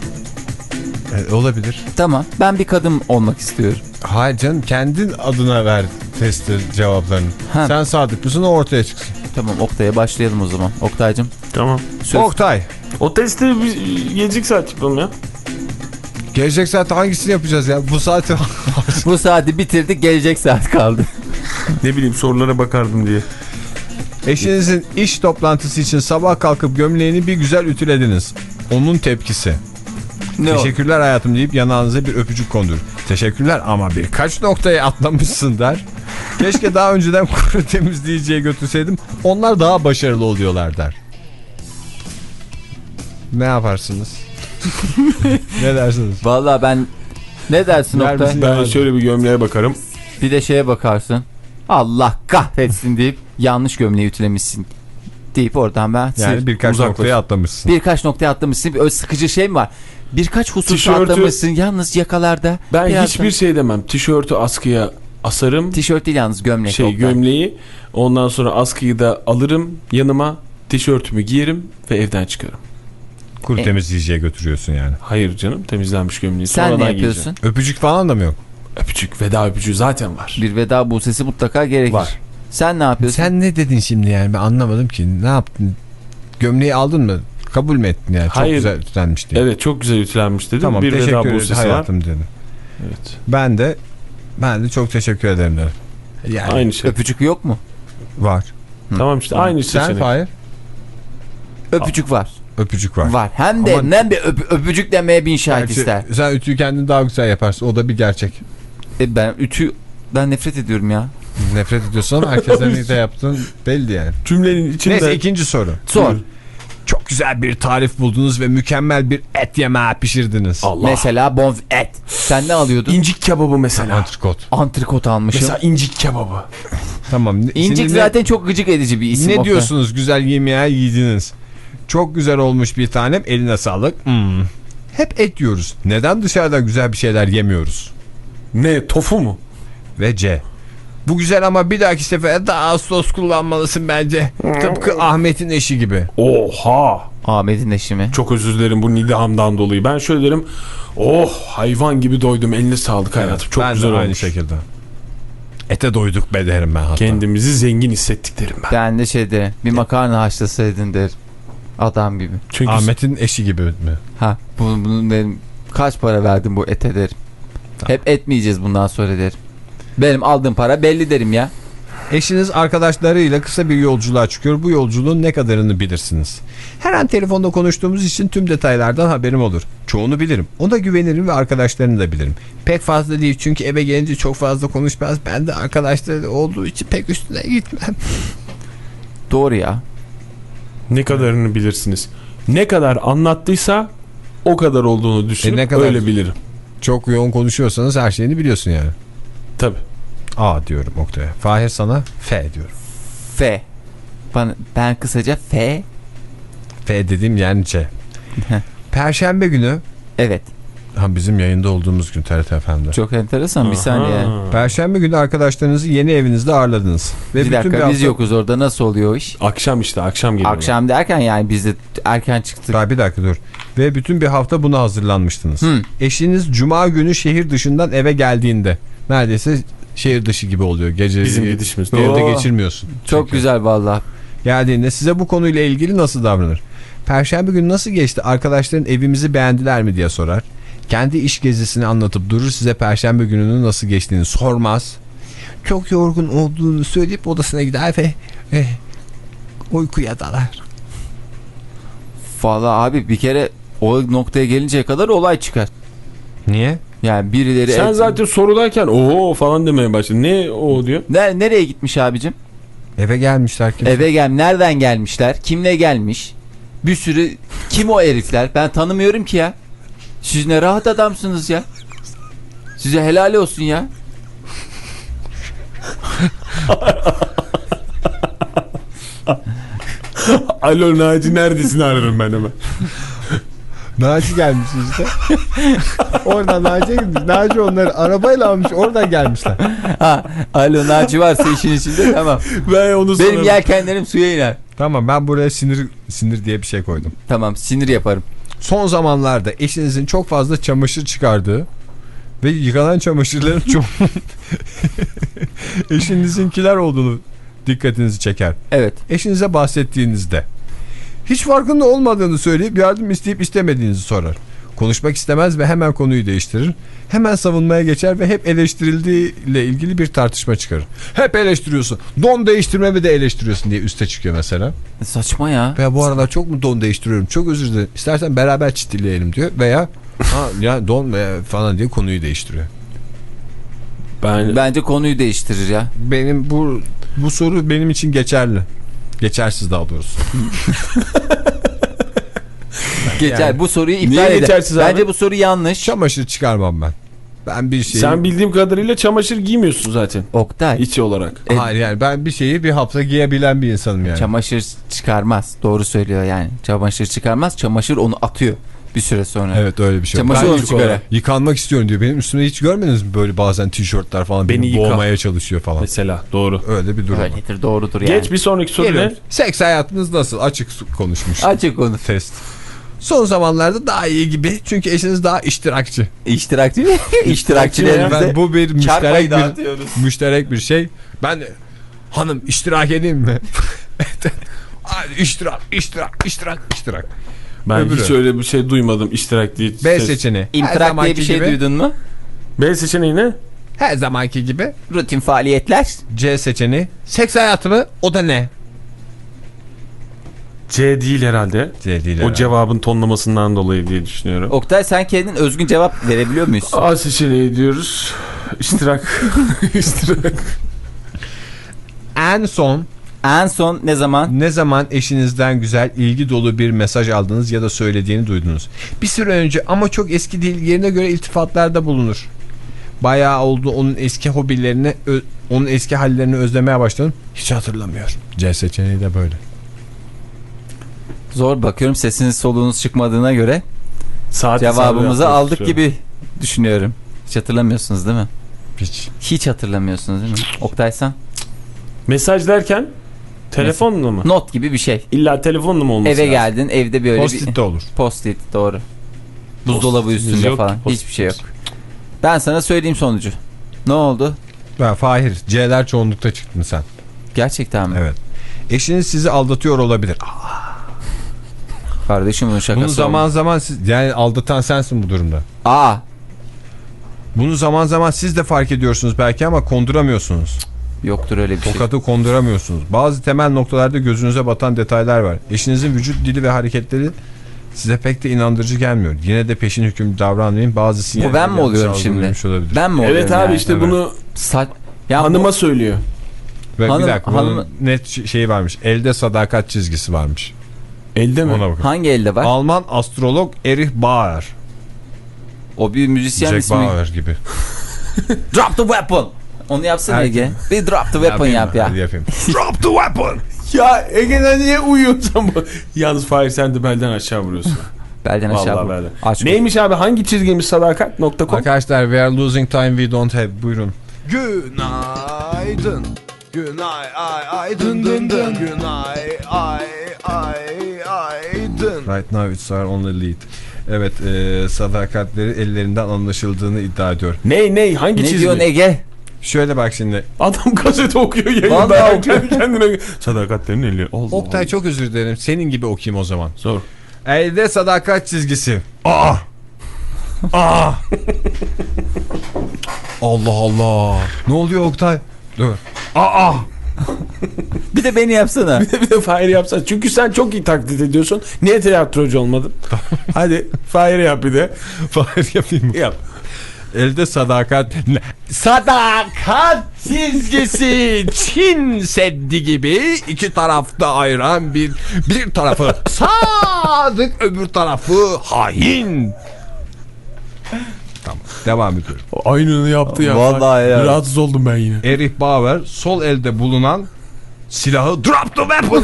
S2: E, olabilir.
S4: Tamam ben bir kadın olmak istiyorum.
S2: Hayır canım kendin adına ver testi cevaplarını.
S4: Ha.
S2: Sen sadık mısın o ortaya çıksın.
S4: Tamam Oktay'a başlayalım o zaman. Oktay'cım
S3: Tamam.
S4: söz.
S2: Oktay.
S3: O testi biz gelecek saat yapalım ya.
S2: Gelecek saat hangisini yapacağız ya? Bu saati
S4: Bu saati bitirdik gelecek saat kaldı.
S3: Ne bileyim sorulara bakardım diye.
S2: Eşinizin iş toplantısı için sabah kalkıp gömleğini bir güzel ütülediniz. Onun tepkisi.
S4: ne o?
S2: Teşekkürler hayatım deyip yanağınıza bir öpücük kondur. Teşekkürler ama birkaç noktayı atlamışsın der. Keşke daha önceden kuru temizleyiciye götürseydim. Onlar daha başarılı oluyorlar der. Ne yaparsınız? Ne dersiniz?
S4: Vallahi ben ne dersin
S2: Der
S4: Oktay?
S3: Ben
S2: Yani.
S3: şöyle bir gömleğe bakarım.
S4: Bir de şeye bakarsın. Allah kahretsin deyip yanlış gömleği ütülemişsin deyip oradan ben
S2: Yani birkaç
S3: Uzaklaş.
S2: noktayı atlamışsın.
S4: birkaç noktaya atlamışsın. Bir sıkıcı şey mi var? Birkaç
S3: Tişörtü-
S4: atlamışsın. Yalnız yakalarda.
S3: Ben
S4: biraz
S3: hiçbir şey demem. Tişörtü askıya asarım.
S4: Tişört değil yalnız gömlek.
S3: şey
S4: Oktay.
S3: gömleği. Ondan sonra askıyı da alırım yanıma. Tişörtümü giyerim ve evden çıkarım.
S2: Kuru
S4: E-
S2: temizleyiciye götürüyorsun yani.
S3: Hayır canım temizlenmiş gömleği.
S4: Sen
S3: sonradan
S4: ne yapıyorsun?
S3: giyeceğim.
S2: Öpücük falan da mı yok?
S3: Öpücük, veda öpücüğü zaten var.
S4: Bir veda busesi mutlaka gerekir.
S3: Var.
S4: Sen ne yapıyorsun?
S2: Sen ne dedin şimdi yani ben anlamadım ki. Ne yaptın? Gömleği aldın mı? Kabul mü ettin yani? Çok
S3: Hayır.
S2: güzel ütülenmiş diye.
S3: Evet çok güzel ütülenmiş dedim.
S2: Tamam
S3: bir veda
S2: teşekkür ederiz
S3: busesi var.
S2: hayatım dedim.
S3: Evet.
S2: Ben de ben de çok teşekkür ederim dedim. Yani
S3: Aynı şey.
S4: Öpücük yok mu?
S2: var.
S3: Tamam işte aynı
S2: Sen
S3: seçenek.
S2: Fahir?
S4: Öpücük var.
S2: Öpücük var.
S4: Var. Hem de
S2: Ama-
S4: nem bir öp- öpücük demeye bin şahit
S2: Gerçi
S4: ister.
S2: Sen ütüyü kendin daha güzel yaparsın. O da bir gerçek.
S4: E ben ütü ben nefret ediyorum ya.
S2: Nefret ediyorsan ama herkesten iyi de yaptın belli yani.
S3: Cümlenin içinde
S2: Neyse ikinci soru.
S4: Sor.
S3: Buyur.
S2: Çok güzel bir tarif buldunuz ve mükemmel bir et yemeği pişirdiniz.
S3: Allah.
S4: Mesela bonf et. Sen ne alıyordun?
S3: İncik kebabı mesela.
S2: Antrikot.
S4: Antrikot almışım.
S3: Mesela incik kebabı.
S2: Tamam. ne-
S4: İncik
S2: şimdi ne-
S4: zaten çok gıcık edici bir isim.
S2: Ne diyorsunuz güzel yemeği yediniz. Çok güzel olmuş bir tanem eline sağlık. Hmm. Hep et yiyoruz. Neden dışarıdan güzel bir şeyler yemiyoruz?
S3: Ne tofu mu?
S2: Ve C. Bu güzel ama bir dahaki sefere daha az sos kullanmalısın bence. Tıpkı Ahmet'in eşi gibi.
S3: Oha.
S4: Ahmet'in eşi mi?
S3: Çok özür dilerim bu nidahamdan dolayı. Ben şöyle derim. Oh hayvan gibi doydum. Eline sağlık hayatım. Çok
S2: ben
S3: güzel
S2: de aynı
S3: olmuş.
S2: şekilde. Ete doyduk be derim ben hatta.
S3: Kendimizi zengin hissettik derim ben.
S4: Ben de şeyde bir makarna haşlasaydın der. Adam gibi.
S3: Çünkü
S2: Ahmet'in eşi gibi mi?
S4: Ha bunu, bunu derim. Kaç para verdin bu ete derim. Hep etmeyeceğiz bundan sonra derim. Benim aldığım para belli derim ya.
S2: Eşiniz arkadaşlarıyla kısa bir yolculuğa çıkıyor. Bu yolculuğun ne kadarını bilirsiniz? Her an telefonda konuştuğumuz için tüm detaylardan haberim olur. Çoğunu bilirim. Ona güvenirim ve arkadaşlarını da bilirim. Pek fazla değil çünkü eve gelince çok fazla konuşmaz. Ben de arkadaşları olduğu için pek üstüne gitmem.
S4: Doğru ya.
S3: Ne kadarını bilirsiniz? Ne kadar anlattıysa o kadar olduğunu düşünüp
S2: E ne kadar-
S3: öyle bilirim.
S2: Çok yoğun konuşuyorsanız her şeyini biliyorsun yani.
S3: Tabii.
S2: A diyorum Oktay'a. Fahir sana F diyorum.
S4: F. Bana, ben kısaca F.
S2: F dediğim yani C. Perşembe günü
S4: Evet.
S2: Ha bizim yayında olduğumuz gün TRT FM'de.
S4: Çok enteresan bir saniye.
S3: Aha.
S2: Perşembe günü arkadaşlarınızı yeni evinizde ağırladınız. Ve
S4: Bir dakika
S2: hafta-
S4: biz yokuz orada nasıl oluyor iş?
S3: Akşam işte akşam geliyor.
S4: Akşam derken yani biz de erken çıktık.
S2: Daha bir dakika dur. Ve bütün bir hafta buna hazırlanmıştınız.
S4: Hı.
S2: Eşiniz cuma günü şehir dışından eve geldiğinde neredeyse şehir dışı gibi oluyor. Gece
S3: Bizim gidişimiz.
S2: Evde
S4: Oo.
S2: geçirmiyorsun.
S4: Çok
S2: Çünkü
S4: güzel vallahi.
S2: Geldiğinde size bu konuyla ilgili nasıl davranır? Perşembe günü nasıl geçti? Arkadaşların evimizi beğendiler mi diye sorar. Kendi iş gezisini anlatıp durur size perşembe gününün nasıl geçtiğini sormaz. Çok yorgun olduğunu söyleyip odasına gider ve eh, uykuya dalar.
S4: Vallahi abi bir kere o noktaya gelinceye kadar olay çıkar.
S2: Niye?
S4: Yani birileri...
S3: Sen zaten sorudayken ooo falan demeye başladın. Ne o diyor?
S4: Ne, nereye gitmiş abicim?
S2: Eve gelmişler kimse.
S4: Eve gel. Nereden gelmişler? Kimle gelmiş? Bir sürü... Kim o herifler? Ben tanımıyorum ki ya. Siz ne rahat adamsınız ya. Size helal olsun ya.
S3: Alo Naci neredesin ararım ben hemen.
S2: Naci gelmiş işte. oradan Naci'ye gitmiş. Naci onları arabayla almış oradan gelmişler.
S4: Ha, alo Naci varsa işin içinde tamam.
S3: Ben onu
S4: Benim
S3: sorarım.
S4: yelkenlerim suya iner.
S2: Tamam ben buraya sinir sinir diye bir şey koydum.
S4: Tamam sinir yaparım.
S2: Son zamanlarda eşinizin çok fazla çamaşır çıkardığı ve yıkanan çamaşırların çok eşinizinkiler olduğunu dikkatinizi çeker.
S4: Evet.
S2: Eşinize bahsettiğinizde hiç farkında olmadığını söyleyip yardım isteyip istemediğinizi sorar. Konuşmak istemez ve hemen konuyu değiştirir. Hemen savunmaya geçer ve hep eleştirildiğiyle ilgili bir tartışma çıkarır. Hep eleştiriyorsun. Don değiştirmemi de eleştiriyorsun diye üste çıkıyor mesela.
S4: Saçma ya.
S2: Veya bu aralar çok mu don değiştiriyorum çok özür dilerim. İstersen beraber çitileyelim diyor. Veya ha, ya don falan diye konuyu değiştiriyor.
S3: Ben,
S4: Bence konuyu değiştirir ya.
S2: Benim bu bu soru benim için geçerli. Geçersiz daha doğrusu.
S4: Geçer.
S2: Yani.
S4: Bu soruyu iptal
S3: Niye
S4: eder.
S3: geçersiz abi?
S4: Bence bu soru yanlış.
S2: Çamaşır çıkarmam ben. Ben bir şeyi...
S3: sen bildiğim kadarıyla çamaşır giymiyorsun zaten.
S4: Oktay.
S3: İçi olarak.
S4: E,
S2: Hayır yani ben bir şeyi bir hafta giyebilen bir insanım yani.
S4: Çamaşır çıkarmaz. Doğru söylüyor yani. Çamaşır çıkarmaz. Çamaşır onu atıyor bir süre sonra.
S2: Evet öyle bir şey.
S4: Çamaşır onu
S2: ilk
S4: çıkar.
S2: olarak Yıkanmak istiyorum diyor. Benim üstüme hiç görmediniz mi böyle bazen tişörtler falan
S3: Beni yıka.
S2: boğmaya çalışıyor falan.
S3: Mesela doğru.
S2: Öyle bir durum.
S4: Öyledir doğrudur yani.
S3: Geç bir sonraki soru
S2: Gelin.
S3: ne?
S2: Seks hayatınız nasıl? Açık konuşmuş.
S4: Açık konu.
S2: Test. Son zamanlarda daha iyi gibi. Çünkü eşiniz daha iştirakçı.
S4: İştirakçı. İştirakçilerimize
S2: Ben bu bir müşterek bir, müşterek bir şey. Ben de hanım iştirak edeyim mi? İştirak, iştirak, iştirak, iştirak.
S3: Ben
S2: Öbürü.
S3: hiç öyle bir şey duymadım iştirak diye.
S2: B seçeneği. Her
S4: İmtrak diye bir şey
S2: gibi.
S4: duydun mu?
S3: B seçeneği ne?
S2: Her zamanki gibi.
S4: Rutin faaliyetler.
S2: C seçeneği. Seks hayatı mı? O da ne?
S3: C değil herhalde.
S2: C değil.
S3: O
S2: herhalde.
S3: cevabın tonlamasından dolayı diye düşünüyorum.
S4: Oktay sen kendin özgün cevap verebiliyor muyuz?
S3: A seçeneği diyoruz. İştirak. İştirak.
S2: En son
S4: En son ne zaman?
S2: ne zaman eşinizden güzel, ilgi dolu bir mesaj aldınız ya da söylediğini duydunuz? Bir süre önce ama çok eski değil yerine göre iltifatlarda bulunur. Bayağı oldu onun eski hobilerini, onun eski hallerini özlemeye başladım. Hiç hatırlamıyorum. C seçeneği de böyle.
S4: Zor bakıyorum sesiniz soluğunuz çıkmadığına göre
S3: Saat
S4: cevabımızı aldık gibi düşünüyorum. Hiç hatırlamıyorsunuz değil mi?
S2: Hiç.
S4: Hiç hatırlamıyorsunuz değil mi? Oktay sen?
S3: Mesaj derken telefonla mı?
S4: Not gibi bir şey.
S3: İlla telefonla mı olması
S4: Eve
S3: lazım?
S4: geldin evde böyle bir
S2: Post-it de olur.
S4: post-it doğru. Buzdolabı
S3: Post-it'imiz
S4: üstünde
S3: yok,
S4: falan. Hiçbir şey yok. Ben sana söyleyeyim sonucu. Ne oldu?
S2: Ben Fahir, C'ler çoğunlukta çıktın sen.
S4: Gerçekten mi?
S2: Evet. Eşiniz sizi aldatıyor olabilir.
S4: Kardeşim bunun şakası
S2: Bunu zaman
S4: olmaz.
S2: zaman siz, yani aldatan sensin bu durumda.
S4: Aa
S2: Bunu zaman zaman siz de fark ediyorsunuz belki ama konduramıyorsunuz.
S4: yoktur öyle bir şey.
S2: Tokatı konduramıyorsunuz. Bazı temel noktalarda gözünüze batan detaylar var. Eşinizin vücut dili ve hareketleri size pek de inandırıcı gelmiyor. Yine de peşin hüküm davranmayın. Bazı sinyaller
S4: Bu ben mi oluyorum şimdi?
S2: Olabilir.
S4: Ben mi
S3: Evet
S4: oluyorum
S3: abi
S4: yani?
S3: işte
S2: Evet.
S3: bunu
S4: Sa- ya
S3: hanıma
S4: bu-
S3: söylüyor.
S2: Ve
S4: Hanım-
S2: bir dakika
S4: hanım-
S2: net şeyi varmış. Elde sadakat çizgisi varmış.
S3: Elde mi?
S2: Ona bakın.
S4: Hangi elde var?
S2: Alman astrolog Erich Bauer.
S4: O bir müzisyen
S2: Jack
S4: ismi.
S2: Bauer gibi.
S4: Drop the weapon. Onu yapsana
S2: Herkes-
S4: Ege. Bir drop the weapon
S2: Yapayım
S4: yap ya.
S2: Hadi yapayım.
S3: Drop the weapon. Ya Ege'den niye uyuyorsun bu? Yalnız Fahir sen de belden aşağı vuruyorsun.
S4: Belden aşağı
S3: Vallahi
S4: vur.
S3: belden.
S4: Aşk
S3: Neymiş abi hangi çizgimiz sadakat.com?
S2: Arkadaşlar we are losing time we don't have. Buyurun.
S5: Günaydın. Günay ay ay dın dın dın. Günay ay ay ay dın.
S2: Right now it's our only lead. Evet e, sadakatleri ellerinden anlaşıldığını iddia ediyor.
S3: Ney ney hangi
S4: Ne
S3: çizgi?
S4: diyorsun Ege?
S2: Şöyle bak şimdi.
S3: Adam gazete okuyor yayında.
S4: Vallahi
S3: kendi kendine. Sadakatlerin eli. Allah
S2: Oktay çok özür dilerim. Senin gibi okuyayım o zaman.
S3: Zor.
S2: Elde sadakat çizgisi. Aa! Aa! Allah Allah. Ne oluyor Oktay? Dur. Aa!
S4: Bir de beni yapsana.
S3: bir de Fahir yapsan. Çünkü sen çok iyi taklit ediyorsun. Niye tiyatrocu olmadın? Hadi Fahir yap bir de.
S2: Fahir yapayım mı?
S3: Yap.
S2: Elde sadakat. Sadakat çizgisi Çin Seddi gibi iki tarafta ayıran bir bir tarafı sadık öbür tarafı hain. Tamam devam ediyorum.
S3: Aynını yaptı ya.
S4: Vallahi ya.
S3: Rahatsız oldum ben yine.
S2: Erich Bauer sol elde bulunan silahı drop the weapon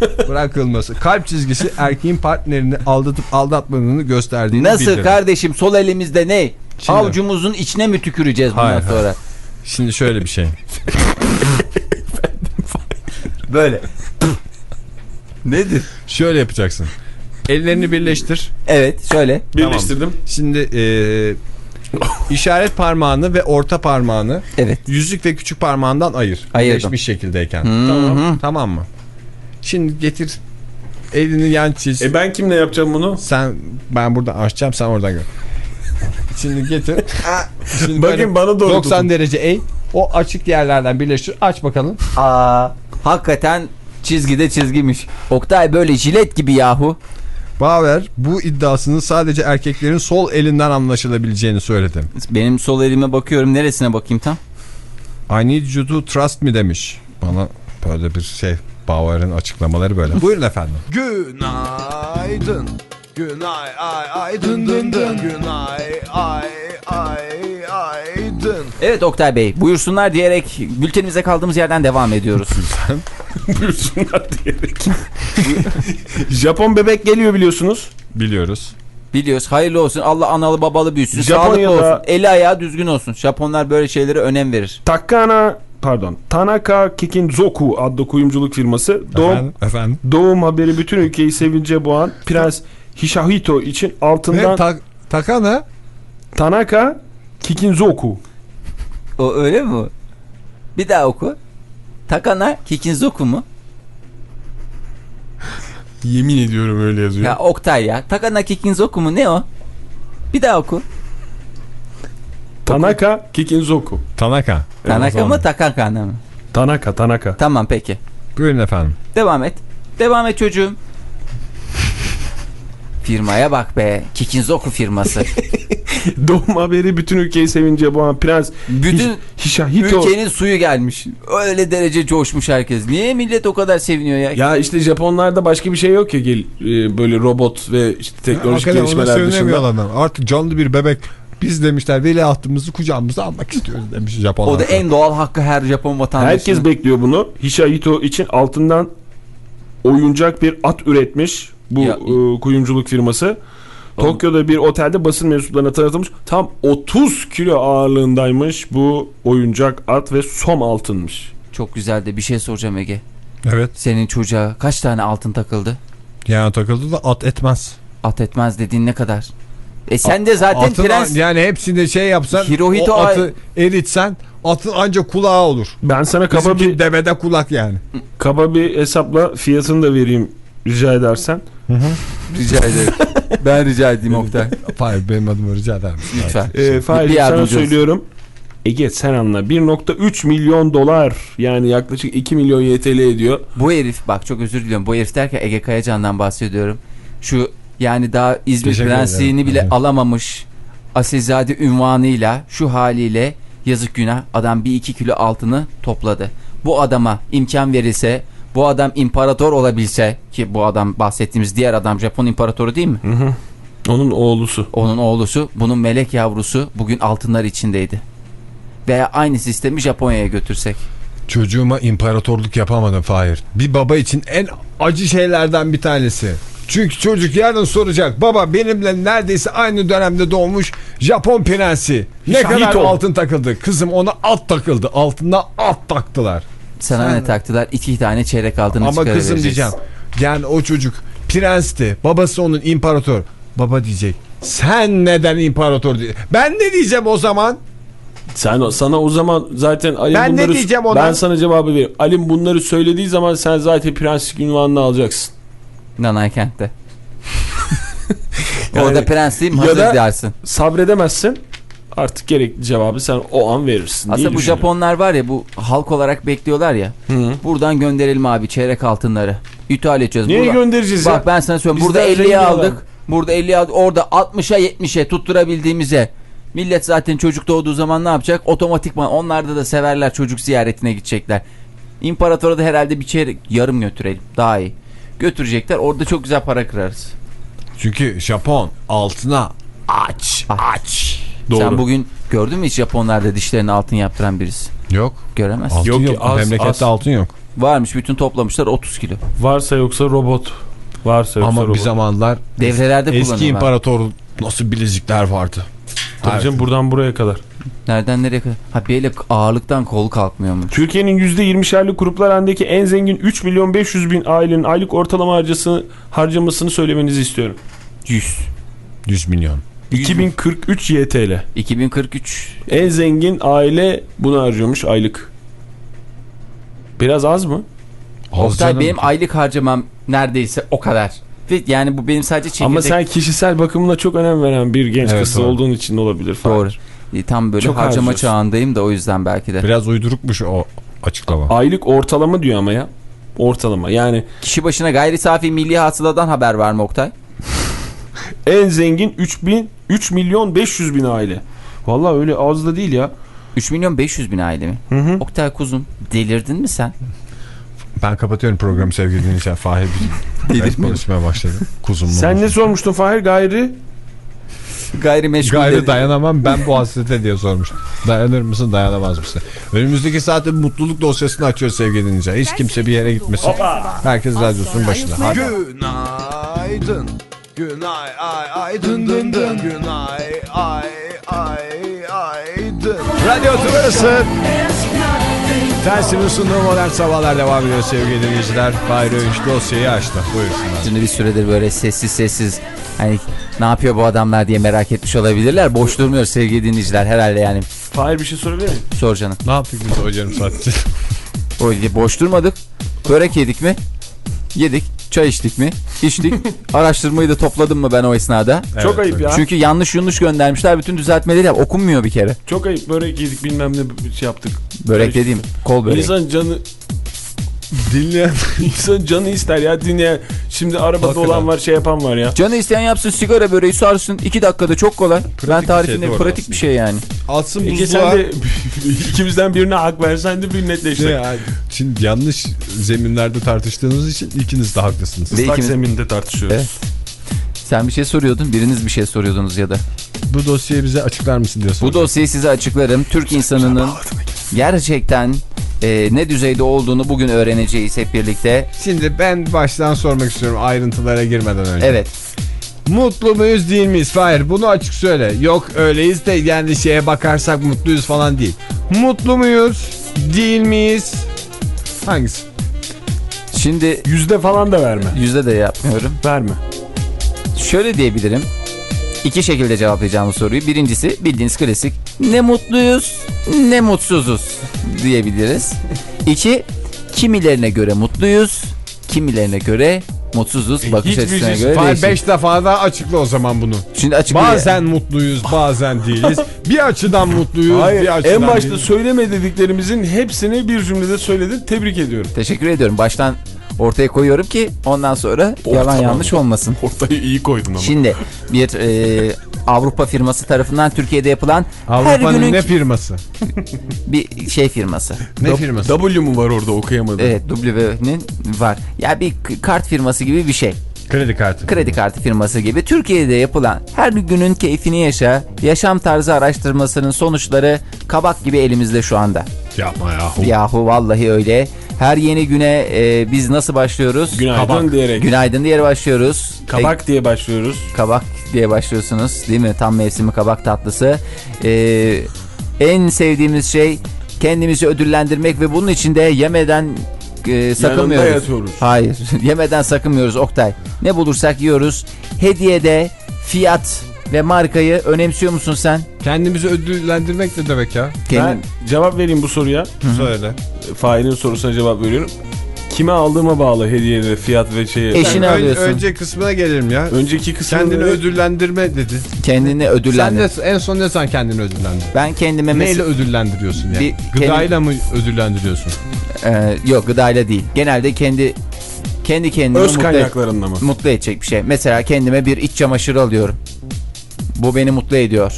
S2: bırakılması. Kalp çizgisi erkeğin partnerini aldatıp aldatmadığını gösterdiğini
S4: Nasıl
S2: bildirir.
S4: kardeşim sol elimizde ne?
S2: Şimdi-
S4: Avucumuzun içine mi tüküreceğiz bundan
S2: Hayır,
S4: sonra?
S2: Şimdi şöyle bir şey.
S4: Böyle. Nedir?
S2: Şöyle yapacaksın. Ellerini birleştir.
S4: Evet şöyle.
S3: Birleştirdim.
S2: Şimdi eee, işaret parmağını ve orta parmağını
S4: Evet.
S2: yüzük ve küçük parmağından ayır.
S4: Ayırdım.
S2: Birleşmiş şekildeyken.
S4: Tamam.
S2: Tamam mı? Şimdi getir elini yan çiz.
S3: E ben kimle yapacağım bunu?
S2: Sen ben buradan açacağım sen oradan gör. Şimdi getir. Şimdi
S3: Bakın bana doğru
S2: 90
S3: tutun.
S2: derece eğ. O açık yerlerden birleştir. Aç bakalım.
S4: Aa, hakikaten çizgide çizgiymiş. Oktay böyle jilet gibi yahu.
S2: Bauer bu iddiasını sadece erkeklerin sol elinden anlaşılabileceğini söyledi.
S4: Benim sol elime bakıyorum. Neresine bakayım tam?
S2: I need you to trust me demiş. Bana böyle bir şey Bauer'ın açıklamaları böyle. Buyurun efendim.
S5: Günaydın. Günay ay ay dın dın dın. Günay ay ay ay dın.
S4: Evet Oktay Bey buyursunlar diyerek bültenimize kaldığımız yerden devam ediyoruz.
S3: Buyursunlar diyerek. Japon bebek geliyor biliyorsunuz.
S2: Biliyoruz.
S4: Biliyoruz hayırlı olsun Allah analı babalı büyüsün
S3: Japonya'da-
S4: sağlıklı olsun eli ayağı düzgün olsun. Japonlar böyle şeylere önem verir.
S3: Takana pardon Tanaka Kikinzoku adlı kuyumculuk firması doğum,
S2: Efendim? efendim.
S3: doğum haberi bütün ülkeyi sevince boğan Prens Hishahito için altından
S2: Ne, ta, takana?
S3: Tanaka Kikinzoku
S4: O öyle mi? Bir daha oku. Takana Kikinzoku mu?
S3: Yemin ediyorum öyle yazıyor.
S4: Ya Oktay ya. Takana Kikinzoku mu ne o? Bir daha oku.
S3: Tanaka Kikinzoku.
S2: Tanaka.
S4: Tanaka mı Takakana mı?
S3: Tanaka Tanaka.
S4: Tamam peki.
S2: Buyurun efendim.
S4: Devam et. Devam et çocuğum. Firmaya bak be. Kikinzoku firması.
S3: Doğum haberi bütün ülkeyi sevince boğan Prens
S4: Bütün
S3: Hish- Hishahito.
S4: ülkenin suyu gelmiş. Öyle derece coşmuş herkes. Niye millet o kadar seviniyor ya?
S3: Ya işte Japonlarda başka bir şey yok ya gel e, böyle robot ve işte teknolojik
S2: ona
S3: gelişmeler dışında.
S2: adam. Artık canlı bir bebek. Biz demişler veliahtımızı kucağımıza almak istiyoruz demiş Japonlar.
S4: O da en doğal hakkı her Japon vatandaşının.
S3: Herkes bekliyor bunu. Hishahito için altından oyuncak bir at üretmiş bu
S4: Ya-
S3: e, kuyumculuk firması. Tokyo'da bir otelde basın mensuplarına tanıtılmış. Tam 30 kilo ağırlığındaymış bu oyuncak at ve som altınmış.
S4: Çok güzel de bir şey soracağım Ege.
S2: Evet.
S4: Senin çocuğa kaç tane altın takıldı?
S2: Yani takıldı da at etmez.
S4: At etmez dediğin ne kadar? E sen de zaten
S2: Atın
S4: prens...
S2: yani hepsinde şey yapsan
S4: Hirohito
S2: o atı eritsen atın ancak kulağı olur.
S3: Ben sana kaba
S2: Bizimki
S3: bir
S2: devede kulak yani.
S3: kaba bir hesapla fiyatını da vereyim rica edersen.
S4: Rica ederim. ben rica edeyim Oktay.
S2: Hayır benim adıma rica eder misin?
S4: Lütfen.
S3: Ee, Fahir,
S4: bir
S3: sana söylüyorum. Ege sen anla 1.3 milyon dolar yani yaklaşık 2 milyon YTL ediyor.
S4: Bu herif bak çok özür diliyorum. Bu herif derken Ege Kayacan'dan bahsediyorum. Şu yani daha İzmir
S2: Teşekkür
S4: prensliğini
S2: ederim.
S4: bile
S2: Evet.
S4: alamamış asilzade ünvanıyla şu haliyle yazık günah adam bir iki kilo altını topladı. Bu adama imkan verilse Bu adam imparator olabilse ki bu adam bahsettiğimiz diğer adam Japon imparatoru değil mi?
S3: Onun oğlusu.
S4: Onun oğlusu, bunun melek yavrusu bugün altınlar içindeydi. Veya aynı sistemi Japonya'ya götürsek.
S2: Çocuğuma imparatorluk yapamadım Fahir. Bir baba için en acı şeylerden bir tanesi. Çünkü çocuk yarın soracak. Baba benimle neredeyse aynı dönemde doğmuş Japon prensi. Ne
S3: Şahit
S2: kadar
S3: ol.
S2: altın takıldı. Kızım ona at takıldı. Altına at taktılar.
S4: Sana ne taktılar? İki tane çeyrek altını
S2: Ama kızım diyeceğim. Yani o çocuk prensti. Babası onun imparator. Baba diyecek. Sen neden imparator diye. Ben ne diyeceğim o zaman?
S3: Sen sana o zaman zaten Ali
S2: Ben ne
S3: bunları
S2: diyeceğim ona?
S3: Ben sana cevabı veririm. Ali bunları söylediği zaman sen zaten prenslik ünvanını alacaksın.
S4: Nanay kentte.
S3: Yani-
S4: Orada prensliyim
S3: Ya
S4: hazır
S3: da-
S4: dersin.
S3: Sabredemezsin. Artık gerekli cevabı sen o an verirsin.
S4: Aslında bu. Japonlar var ya bu halk olarak bekliyorlar ya.
S3: Hı.
S4: Buradan gönderelim abi çeyrek altınları. İthal edeceğiz.
S3: Niye
S4: Burada-
S3: göndereceğiz ya?
S4: Bak ben sana söyleyeyim.
S3: Bizden
S4: Burada
S3: zengin
S4: 50'ye
S3: adam.
S4: aldık. Burada 50'ye aldık. Orada 60'a 70'e tutturabildiğimize. Millet zaten çocuk doğduğu zaman ne yapacak? Otomatikman onlarda da severler çocuk ziyaretine gidecekler. İmparatora da herhalde bir çeyrek yarım götürelim. Daha iyi. Götürecekler. Orada çok güzel para kırarız.
S2: Çünkü Japon altına aç aç.
S3: Doğru.
S4: Sen bugün gördün mü hiç Japonlarda dişlerini altın yaptıran birisi?
S2: Yok.
S4: Göremezsin.
S2: Altın
S3: Yok
S2: yok.
S3: az-
S2: Memlekette
S3: az.
S2: altın yok.
S4: Varmış bütün toplamışlar 30 kilo.
S3: Varsa yoksa robot. Varsa yoksa
S2: Ama
S3: robot.
S2: bir zamanlar
S4: Devrelerde
S2: eski
S4: kullanıyorlar.
S2: imparator nasıl bilezikler vardı.
S3: Tabii canım buradan buraya kadar.
S4: Nereden nereye kadar? Ha bir ele ağırlıktan kolu kalkmıyormuş.
S3: Türkiye'nin %20'şerli gruplar halindeki en zengin 3 milyon 500 bin ailenin aylık ortalama harcası, harcamasını söylemenizi istiyorum.
S4: 100.
S2: 100 milyon.
S3: 2043 YTL.
S4: 2043.
S3: En zengin aile bunu harcıyormuş aylık. Biraz az mı?
S2: Az
S4: Oktay benim aylık harcamam neredeyse o kadar. Ve yani bu benim sadece çekirdek.
S3: Ama sen kişisel bakımına çok önem veren bir genç
S2: Evet,
S3: kız
S2: doğru.
S3: olduğun için olabilir. Fahir.
S4: Doğru. E, Tam böyle
S3: Çok
S4: harcama
S3: harcıyorsun.
S4: çağındayım da o yüzden belki de.
S2: Biraz uydurukmuş o açıklama.
S3: Aylık ortalama diyor ama ya. Ortalama yani
S4: Kişi başına gayri safi milli hasıladan haber var mı Oktay?
S3: En zengin 3 bin 3 milyon 500 bin aile. Vallahi öyle az da değil ya.
S4: 3 milyon 500 bin aile mi?
S3: Hı hı.
S4: Oktay kuzum delirdin mi sen?
S2: Ben kapatıyorum programı sevgili dinleyiciler. Fahir bir
S4: Delirme.
S2: konuşmaya başladı. Kuzum
S3: Sen ne sormuştun Fahir gayri?
S4: Gayrimeşgul
S2: Gayrı
S4: dedi.
S2: dayanamam ben bu hasrete diye sormuştum. Dayanır mısın dayanamaz mısın? Önümüzdeki saatte mutluluk dosyasını açıyoruz sevgili dinleyiciler. Hiç kimse bir yere gitmesin. Herkes radyosunun başında. Hadi.
S5: Günaydın. Günay ay ay dın dın dın. Günay ay ay ay dın.
S2: Radyo Tümrüsü. Telsizin sunduğu modern sabahlar devam ediyor sevgili dinleyiciler. Fahir Öğünç dosyayı açtı. Buyursunlar.
S4: Şimdi bir süredir böyle sessiz sessiz hani ne yapıyor bu adamlar diye merak etmiş olabilirler. Boş durmuyor sevgili dinleyiciler herhalde yani.
S3: Fahir bir şey sorabilir miyim?
S4: Sor canım.
S2: Ne yaptık biz o yarım saattir?
S4: O boş durmadık. Börek yedik mi? Yedik. Çay içtik mi? İçtik. Araştırmayı da topladım mı ben o esnada?
S3: Çok ayıp ya.
S4: Çünkü yanlış yanlış göndermişler. Bütün düzeltmeleri yap. Okunmuyor bir kere.
S3: Çok ayıp börek yedik bilmem ne şey yaptık.
S4: Börek dediğim kol börek.
S3: İnsan canı
S2: Dinleyen
S3: insan canı ister ya dinleyen. Şimdi arabada
S2: Hakikaten.
S3: olan var şey yapan var ya.
S4: Canı isteyen yapsın sigara böreği sarsın. 2 dakikada çok kolay. ben
S2: bir
S4: tarifinde
S2: şey, doğru
S4: pratik bir şey yani.
S2: atsın buzluğa.
S3: sen de ikimizden birine hak versen de bir netleştik.
S2: Ne ya? Şimdi yanlış zeminlerde tartıştığınız için ikiniz de haklısınız.
S4: Ve
S3: Islak
S4: ikimiz-
S3: zeminde tartışıyoruz.
S4: Evet. Sen bir şey soruyordun. Biriniz bir şey soruyordunuz ya da.
S2: Bu dosyayı bize açıklar mısın diye
S4: Bu dosyayı size açıklarım. Türk insanının gerçekten e, ne düzeyde olduğunu bugün öğreneceğiz hep birlikte.
S2: Şimdi ben baştan sormak istiyorum ayrıntılara girmeden önce.
S4: Evet.
S2: Mutlu muyuz değil miyiz? Hayır bunu açık söyle. Yok öyleyiz de yani şeye bakarsak mutluyuz falan değil. Mutlu muyuz? Değil miyiz? Hangisi?
S4: Şimdi
S3: Yüzde falan da verme.
S4: yüzde de yapmıyorum.
S3: Verme.
S4: Şöyle diyebilirim. İki şekilde cevaplayacağım bu soruyu. Birincisi bildiğiniz klasik. Ne mutluyuz ne mutsuzuz diyebiliriz. İki, kimilerine göre mutluyuz, kimilerine göre mutsuzuz. Bakış
S3: hiçbir
S4: açısına göre değişir.
S2: 5 defa daha açıkla o zaman bunu.
S4: Şimdi açık
S2: Bazen mutluyuz bazen değiliz. Bir açıdan mutluyuz
S3: Hayır
S2: bir açıdan
S3: en başta
S2: değiliz.
S3: söyleme dediklerimizin hepsini bir cümlede söyledin. Tebrik ediyorum.
S4: Teşekkür ediyorum. Baştan ortaya koyuyorum ki ondan sonra yalan
S3: tamam.
S4: yanlış olmasın.
S3: Ortayı iyi koydun ama.
S4: Şimdi bir e, Avrupa firması tarafından Türkiye'de yapılan her
S2: Avrupa'nın
S4: günün
S2: ne firması?
S4: bir şey firması.
S2: Ne firması?
S3: W mu var orada okuyamadım.
S4: Evet W'nin var. Ya bir kart firması gibi bir şey.
S2: Kredi kartı.
S4: Kredi kartı firması gibi Türkiye'de yapılan her günün keyfini yaşa, yaşam tarzı araştırmasının sonuçları kabak gibi elimizde şu anda.
S2: Yapma yahu.
S4: Yahu vallahi öyle. Her yeni güne e, biz nasıl başlıyoruz?
S3: Günaydın
S2: Kabak.
S3: diyerek.
S4: Günaydın diye başlıyoruz.
S3: Kabak diye başlıyoruz.
S4: E, kabak diye başlıyorsunuz değil mi? Tam mevsimi kabak tatlısı. E, en sevdiğimiz şey kendimizi ödüllendirmek ve bunun için de yemeden e, sakınmıyoruz.
S3: yatıyoruz.
S4: Hayır. Yemeden sakınmıyoruz Oktay. Ne bulursak yiyoruz. Hediyede fiyat ve markayı önemsiyor musun sen?
S2: Kendimizi ödüllendirmek ne demek ya?
S4: Kendin...
S3: Ben cevap vereyim bu soruya.
S2: Söyle.
S3: Failin sorusuna cevap veriyorum. Kime aldığıma bağlı hediyede fiyat ve şeye.
S4: Eşine
S2: Ön-
S4: alıyorsun.
S2: önce kısmına gelelim ya.
S3: Önceki kısmı
S2: Kendini ödüllendirme dedi.
S4: Kendini
S2: Sen
S4: ödüllendir.
S2: de en son ne zaman kendini ödüllendir?
S4: Ben kendime
S2: Neyle
S4: mesela...
S2: ödüllendiriyorsun yani?
S4: Bir-
S2: Gıdayla mı ödüllendiriyorsun?
S4: Ee, yok gıdayla değil. Genelde kendi kendi kendimi
S3: Öz
S4: mutlu, mutlu edecek bir şey. Mesela kendime bir iç çamaşırı alıyorum. Bu beni mutlu ediyor.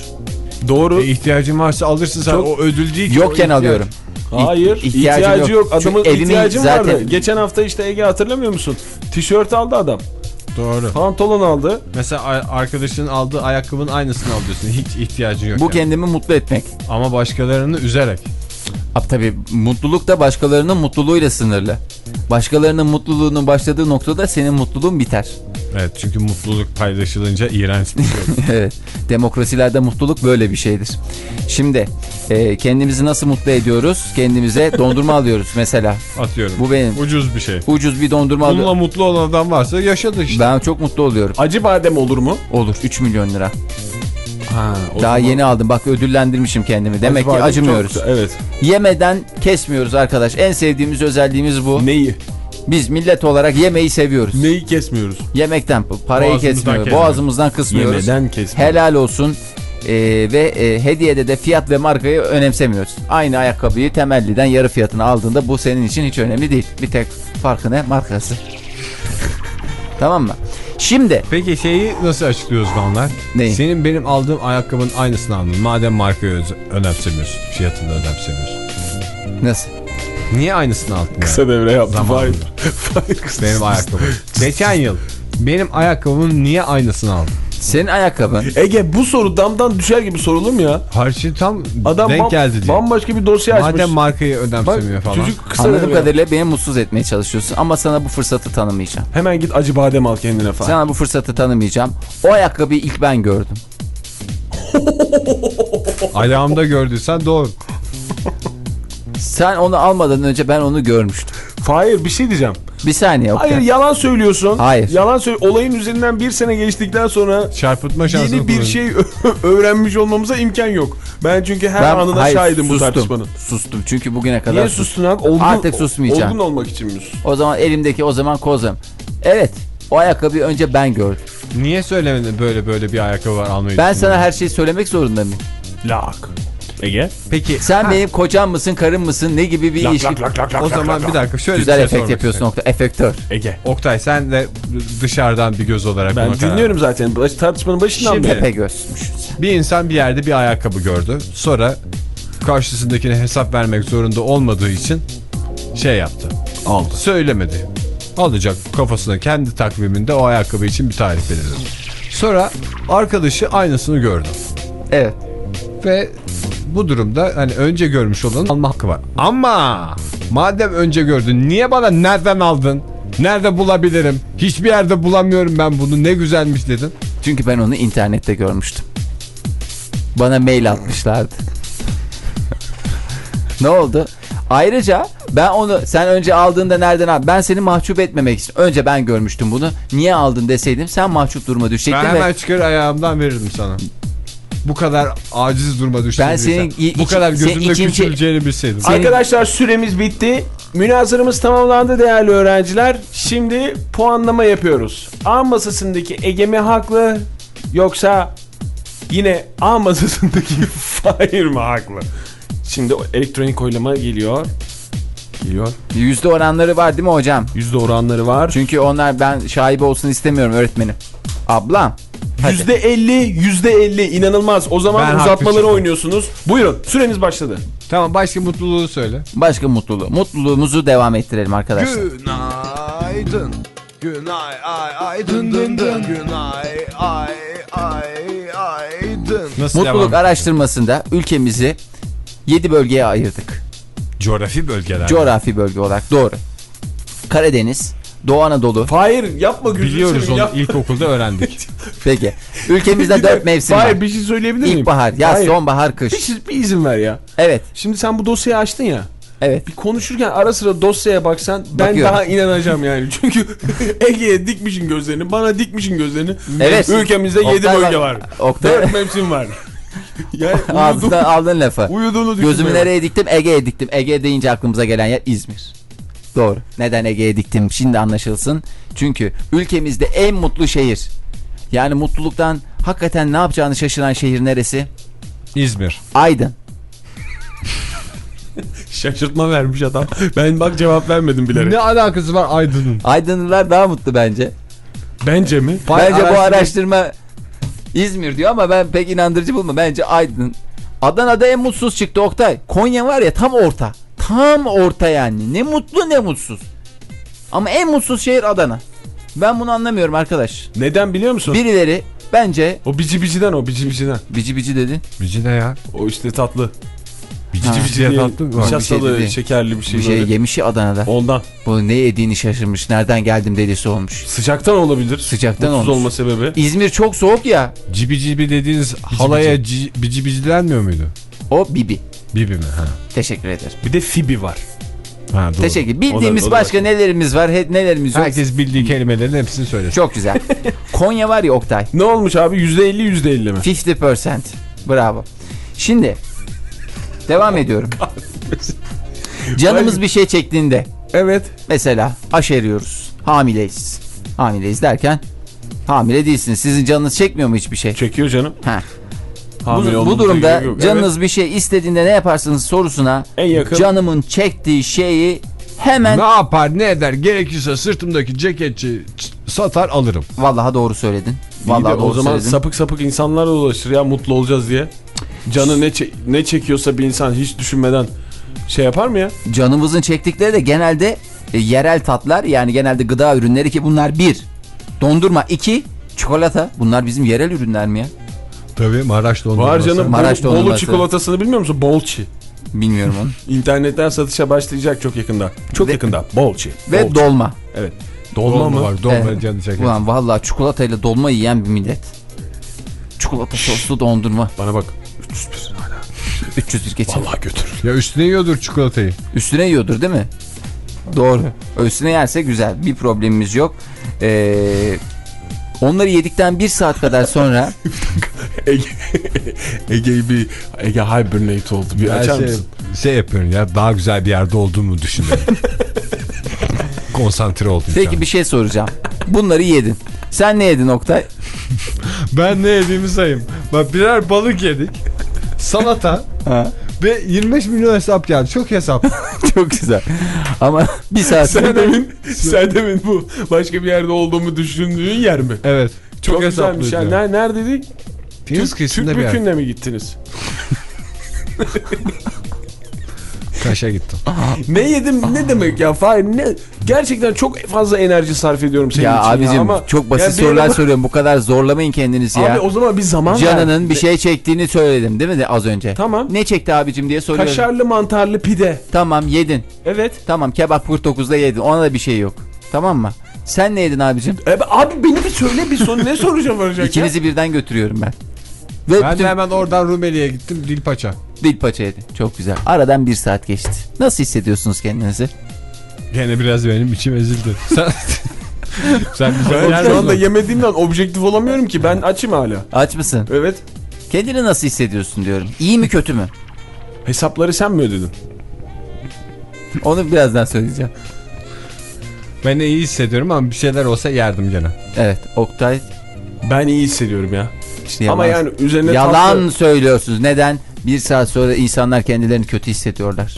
S3: Doğru.
S2: E, ihtiyacın varsa alırsın sen.
S3: Çok-
S2: o ödül değil ki.
S4: Yokken
S2: o ihtiyaç.
S4: alıyorum.
S3: Hayır.
S4: İhtiyacım
S3: ihtiyacı
S4: yok.
S3: yok.
S4: Çünkü
S3: Adamın
S4: evimin
S3: ihtiyacım
S4: zaten-
S3: vardı. Geçen hafta işte Ege hatırlamıyor musun? Tişört aldı adam.
S2: Doğru.
S3: Pantolon aldı.
S2: Mesela arkadaşının aldığı ayakkabının aynısını alıyorsun. Hiç ihtiyacın yok.
S4: Bu
S2: yani.
S4: kendimi mutlu etmek.
S2: Ama başkalarını üzerek.
S4: Abi tabii mutluluk da başkalarının mutluluğuyla sınırlı. Başkalarının mutluluğunun başladığı noktada senin mutluluğun biter.
S2: Evet çünkü mutluluk paylaşılınca iğrenç bir şey.
S4: evet. Demokrasilerde mutluluk böyle bir şeydir. Şimdi e, kendimizi nasıl mutlu ediyoruz? Kendimize dondurma alıyoruz mesela.
S2: Atıyorum.
S4: Bu benim.
S2: Ucuz bir şey.
S4: Ucuz bir dondurma
S2: Bununla
S4: alıyorum.
S2: mutlu olan adam varsa yaşadı işte.
S4: Ben çok mutlu oluyorum.
S3: Acı badem olur mu?
S4: Olur 3 milyon lira.
S3: Ha,
S4: Daha
S3: zaman-
S4: yeni aldım. Bak ödüllendirmişim kendimi. Demek
S3: Acı
S4: ki acımıyoruz.
S3: çok Evet.
S4: Yemeden kesmiyoruz arkadaş. En sevdiğimiz özelliğimiz bu.
S3: Neyi?
S4: Biz millet olarak yemeği seviyoruz.
S3: Neyi kesmiyoruz?
S4: Yemekten parayı
S2: Boğazımızdan
S4: kesmiyoruz.
S2: kesmiyoruz.
S4: Boğazımızdan kısmıyoruz.
S3: Yemeden kesmiyoruz.
S4: Helal olsun. Ee, ve e, hediyede de fiyat ve markayı önemsemiyoruz. Aynı ayakkabıyı temelliden yarı fiyatına aldığında bu senin için hiç önemli değil. Bir tek farkı ne? Markası. tamam mı? Şimdi
S2: Peki şeyi nasıl açıklıyoruz onlar?
S4: Neyi?
S2: Senin benim aldığım ayakkabının aynısını aldın. Madem markayı önemsemiyorsun. Fiyatını önemsemiyorsun.
S4: nasıl?
S2: Niye aynısını aldın yani?
S3: Kısa devre yaptı.
S2: Zamanında.
S3: Fahir. Fahir kısa.
S2: Benim ayakkabım. Geçen yıl benim ayakkabımın niye aynısını aldın?
S4: Senin ayakkabın
S3: Ege bu soru damdan düşer gibi sorulur mu ya?
S2: Her şey tam
S3: Adam
S2: denk
S3: bam-
S2: geldi diye.
S3: bambaşka bir dosya açmış.
S2: Madem markayı
S3: Bak
S2: önemsemiyor falan.
S3: çocuk kısa
S4: anladığım kadarıyla beni mutsuz etmeye çalışıyorsun. Ama sana bu fırsatı tanımayacağım.
S3: Hemen git acı badem al kendine falan.
S4: Sana bu fırsatı tanımayacağım. O ayakkabıyı ilk ben gördüm.
S2: Ayağımda gördüysen doğru.
S4: Sen onu almadan önce ben onu görmüştüm.
S3: Fahir bir şey diyeceğim.
S4: Bir saniye Oktay.
S3: Hayır yalan söylüyorsun.
S4: Hayır.
S3: Yalan söyle. Olayın üzerinden bir sene geçtikten sonra
S2: Çarpıtma şansı
S3: yeni bir şey öğrenmiş olmamıza imkan yok. Ben çünkü her
S4: Ben-
S3: anına
S4: hayır,
S3: şahidim bu
S4: sustum.
S3: tartışmanın.
S4: Sustum çünkü bugüne kadar
S3: Niye sustun abi? Olgun,
S4: Artık susmayacağım.
S3: Olgun olmak için mi sustun?
S4: O zaman elimdeki o zaman kozum. Evet o ayakkabıyı önce ben gördüm.
S2: Niye söylemedin böyle böyle bir ayakkabı var almayı
S4: Ben sana her şeyi söylemek zorunda mıyım?
S3: Lak. Ege?
S2: Peki
S4: Sen benim kocam mısın karım mısın ne gibi bir ilişki?
S2: o zaman bir dakika şöyle
S4: Güzel
S2: bir şey
S4: efekt yapıyorsun
S2: istiyorum.
S4: Oktay. Efektör.
S3: Ege.
S2: Oktay sen de dışarıdan bir göz olarak
S3: Ben
S2: buna karar
S3: dinliyorum zaten. Baş, tartışmanın başından
S2: Şimdi-
S3: beri.
S4: Tepe gözmüş.
S2: Bir insan bir yerde bir ayakkabı gördü. Sonra karşısındakine hesap vermek zorunda olmadığı için şey yaptı.
S3: Aldı.
S2: Söylemedi. Alacak kafasına kendi takviminde o ayakkabı için bir tarih belirledi. Sonra arkadaşı aynısını gördü.
S4: Evet.
S2: Ve bu durumda hani önce görmüş olanın alma hakkı var. Ama madem önce gördün niye bana nereden aldın? Nerede bulabilirim? Hiçbir yerde bulamıyorum ben bunu ne güzelmiş dedin.
S4: Çünkü ben onu internette görmüştüm. Bana mail atmışlardı. ne oldu? Ayrıca ben onu sen önce aldığında nereden aldın? Ben seni mahcup etmemek için. Önce ben görmüştüm bunu. Niye aldın deseydim sen mahcup duruma düşecektin
S2: Ben
S4: ve
S2: hemen çıkar ayağımdan verirdim sana. Bu kadar aciz duruma düştüğünü Bu kadar gözümde
S4: ikinci-
S2: küçüleceğini bilseydim.
S4: Senin-
S3: Arkadaşlar süremiz bitti. Münazırımız tamamlandı değerli öğrenciler. Şimdi puanlama yapıyoruz. A masasındaki Ege mi haklı yoksa yine A masasındaki Fahir mi haklı? Şimdi elektronik oylama geliyor. Geliyor.
S4: Yüzde oranları var değil mi hocam?
S3: Yüzde oranları var.
S4: Çünkü onlar ben şaibe olsun istemiyorum öğretmenim. Ablam.
S3: Yüzde elli, yüzde elli inanılmaz. O zaman
S2: Ben
S3: uzatmaları oynuyorsunuz. Buyurun süreniz başladı.
S2: Tamam başka mutluluğu söyle.
S4: Başka mutluluğu. Mutluluğumuzu devam ettirelim arkadaşlar.
S5: Günaydın. Günay ay ay dın dın dın. Günay ay ay ay dın.
S2: Nasıl
S4: Mutluluk
S2: devam?
S4: araştırmasında ülkemizi 7 bölgeye ayırdık.
S2: Coğrafi bölgeler.
S4: Coğrafi bölge olarak doğru. Karadeniz, Doğu Anadolu.
S3: Hayır yapma gözünü
S2: Biliyoruz onu
S3: yapma.
S2: ilkokulda öğrendik.
S4: Peki. Ülkemizde 4 mevsim
S3: Hayır
S4: var.
S3: bir şey söyleyebilir miyim?
S4: İlkbahar, yaz,
S3: Hayır.
S4: sonbahar, kış.
S3: Bir, şey- bir izin ver ya.
S4: Evet,
S3: Şimdi sen bu dosyayı açtın ya.
S4: evet.
S3: Bir konuşurken ara sıra dosyaya baksan ben
S4: Bakıyorum.
S3: daha inanacağım yani. Çünkü Ege'ye dikmişin gözlerini, bana dikmişin gözlerini.
S4: Evet.
S3: Ülkemizde 7
S4: Oktay
S3: bölge
S4: var. Oktay-
S3: 4 mevsim var. yani
S4: Ağzından aldın lafı.
S3: uyuduğunu
S4: Gözümü nereye diktim? Ege'ye diktim. Ege deyince aklımıza gelen yer İzmir. Doğru. Neden Ege'ye diktim? Şimdi anlaşılsın. Çünkü ülkemizde en mutlu şehir. Yani mutluluktan hakikaten ne yapacağını şaşıran şehir neresi?
S2: İzmir.
S4: Aydın.
S3: Şaşırtma vermiş adam. Ben bak cevap vermedim bilerek.
S2: Ne alakası var Aydın'ın?
S4: Aydınlılar daha mutlu bence.
S3: Bence mi?
S4: Bence bu
S2: araştırma-
S4: araştırma İzmir diyor ama ben pek inandırıcı bulma. Bence Aydın. Adana'da en mutsuz çıktı Oktay. Konya var ya tam orta. Tam orta yani. Ne mutlu ne mutsuz. Ama en mutsuz şehir Adana. Ben bunu anlamıyorum arkadaş.
S3: Neden biliyor musun?
S4: Birileri bence
S3: O bici biciden o bici biciden.
S4: bici bici dedi.
S2: Bici ne ya?
S3: O işte tatlı. Bici
S4: Ha.
S3: bici diye
S2: tatlı mı var?
S3: nişastalı,
S4: Bir şey
S3: şekerli bir şey,
S4: Bir şey
S3: böyle.
S4: yemişi Adana'da.
S3: Ondan.
S4: Bu ne yediğini şaşırmış. Nereden geldim delisi olmuş.
S3: Sıcaktan olabilir.
S4: Sıcaktan
S3: Mutsuz
S4: olmuş.
S3: olma sebebi.
S4: İzmir çok soğuk ya.
S2: Cibi cibi dediğiniz halaya ci- bici bici denmiyor muydu?
S4: O bibi.
S2: Bibi mi? Ha.
S4: Teşekkür ederim.
S3: Bir de fibi var.
S2: Ha doğru.
S4: Teşekkür. Bildiğimiz
S3: O da- o da
S4: başka nelerimiz var, nelerimiz yok.
S2: Herkes bildiği kelimelerin hepsini söylesin.
S4: Çok güzel. Konya var ya Oktay.
S3: Ne olmuş abi? %50 %50 mi?
S4: 50%. Bravo. Şimdi devam ediyorum. Canımız bir şey çektiğinde
S3: Evet.
S4: mesela aşeriyoruz. Hamileyiz. Hamileyiz derken hamile değilsiniz. Sizin canınız çekmiyor mu hiçbir şey?
S3: Çekiyor canım.
S4: Ha. Bu, bu durumda
S3: yok.
S4: canınız bir şey istediğinde ne yaparsınız sorusuna
S3: En yakın-
S4: canımın çektiği şeyi hemen
S2: Ne yapar ne eder gerekirse sırtımdaki ceketçi satar alırım.
S4: vallahi doğru söyledin. Vallahi
S3: de
S4: doğru
S3: o zaman
S4: söyledin.
S3: sapık sapık insanlar da ulaşır ya mutlu olacağız diye. Canı ne çe- ne çekiyorsa bir insan hiç düşünmeden şey yapar mı ya?
S4: Canımızın çektikleri de genelde e, yerel tatlar yani genelde gıda ürünleri ki bunlar bir dondurma iki çikolata bunlar bizim yerel ürünler mi ya?
S2: Tabii Maraş dondurması.
S3: Var canım.
S4: Maraş
S3: Bolu, Bolu
S4: dondurması.
S3: çikolatasını bilmiyor musun? Bolçi.
S4: Bilmiyorum onu.
S3: İnternetten satışa başlayacak çok yakında. Çok
S4: Ve-
S3: yakında. Bolçi.
S4: Ve
S3: Bolçi.
S4: dolma.
S3: Evet. Dolma,
S2: Dolma
S3: mı?
S2: var. Dolma
S4: Evet.
S2: canı çeker.
S4: Ulan vallahi çikolatayla dolma yiyen bir millet. Çikolata soslu dondurma.
S3: Bana bak. 301 hala.
S4: 300 geçer.
S3: Vallahi götür.
S2: Ya üstüne yiyordur çikolatayı.
S4: Üstüne yiyordur değil mi? Doğru. Üstüne yerse güzel. Bir problemimiz yok. Ee, onları yedikten bir saat kadar sonra
S3: Ege, Ege'yi bir Ege hibernate oldu. Bir
S2: Ben
S3: açar
S2: şey,
S3: mısın?
S2: şey yapıyorum ya daha güzel bir yerde olduğumu düşünüyorum. Konsantre oldum
S4: peki bir şey soracağım. Bunları yedin. Sen ne yedin Oktay?
S2: Ben ne yediğimi sayayım. Bak birer balık yedik. Salata. Ve 25 milyon hesap geldi. Çok hesap.
S4: Çok güzel. Ama bir saat
S3: Sen
S4: sonra
S3: demin, sen demin bu başka bir yerde olduğumu düşündüğün yer mi?
S2: evet.
S3: Çok, güzelmiş.
S2: hesaplıydı.
S3: Yani. Ner- Neredeydik?
S2: Deniz
S3: Türk, Türk
S2: bir yer.
S3: Bükü'nde mi gittiniz?
S2: Kaş'a gittim.
S3: Ne yedim ne demek ya Fahir ne gerçekten çok fazla enerji sarf ediyorum senin
S4: ya
S3: için
S4: abicim
S3: ama
S4: çok basit
S3: Yani
S4: sorular
S3: ara-
S4: soruyorum. Bu kadar zorlamayın kendinizi ya.
S3: Abi o zaman bir zaman ver.
S4: Canının bir şey çektiğini söyledim değil mi de az önce?
S3: Tamam.
S4: Ne çekti abicim diye soruyorum.
S3: Kaşarlı mantarlı pide.
S4: Tamam yedin.
S3: Evet.
S4: Tamam kebap 49'da yedin. Ona da bir şey yok. Tamam mı? Sen ne yedin abicim?
S3: E, abi beni bir söyle bir soru ne soracağım olacak
S4: İkinizi birden götürüyorum ben. Ve
S2: Ben
S4: bütün
S2: de hemen oradan Rumeli'ye gittim. Dil paça.
S4: Dil paça yedin. Çok güzel. Aradan bir saat geçti. Nasıl hissediyorsunuz kendinizi?
S2: Gene biraz benim içim ezildi. Sen, sen?
S3: Ben
S2: helal
S3: şu anda yemediğimden objektif olamıyorum ki ben açım hala.
S4: Aç mısın?
S3: Evet.
S4: Kendini nasıl hissediyorsun diyorum. İyi mi kötü mü?
S3: Hesapları sen mi ödedin?
S4: Onu birazdan söyleyeceğim.
S2: Ben de iyi hissediyorum ama bir şeyler olsa yerdim gene.
S4: Evet Oktay
S3: Ben iyi hissediyorum ya.
S4: işte
S3: Ama
S4: yalan,
S3: yani üzerine
S4: yalan
S3: tatlı-
S4: söylüyorsunuz. Neden? Bir saat sonra insanlar kendilerini kötü hissediyorlar.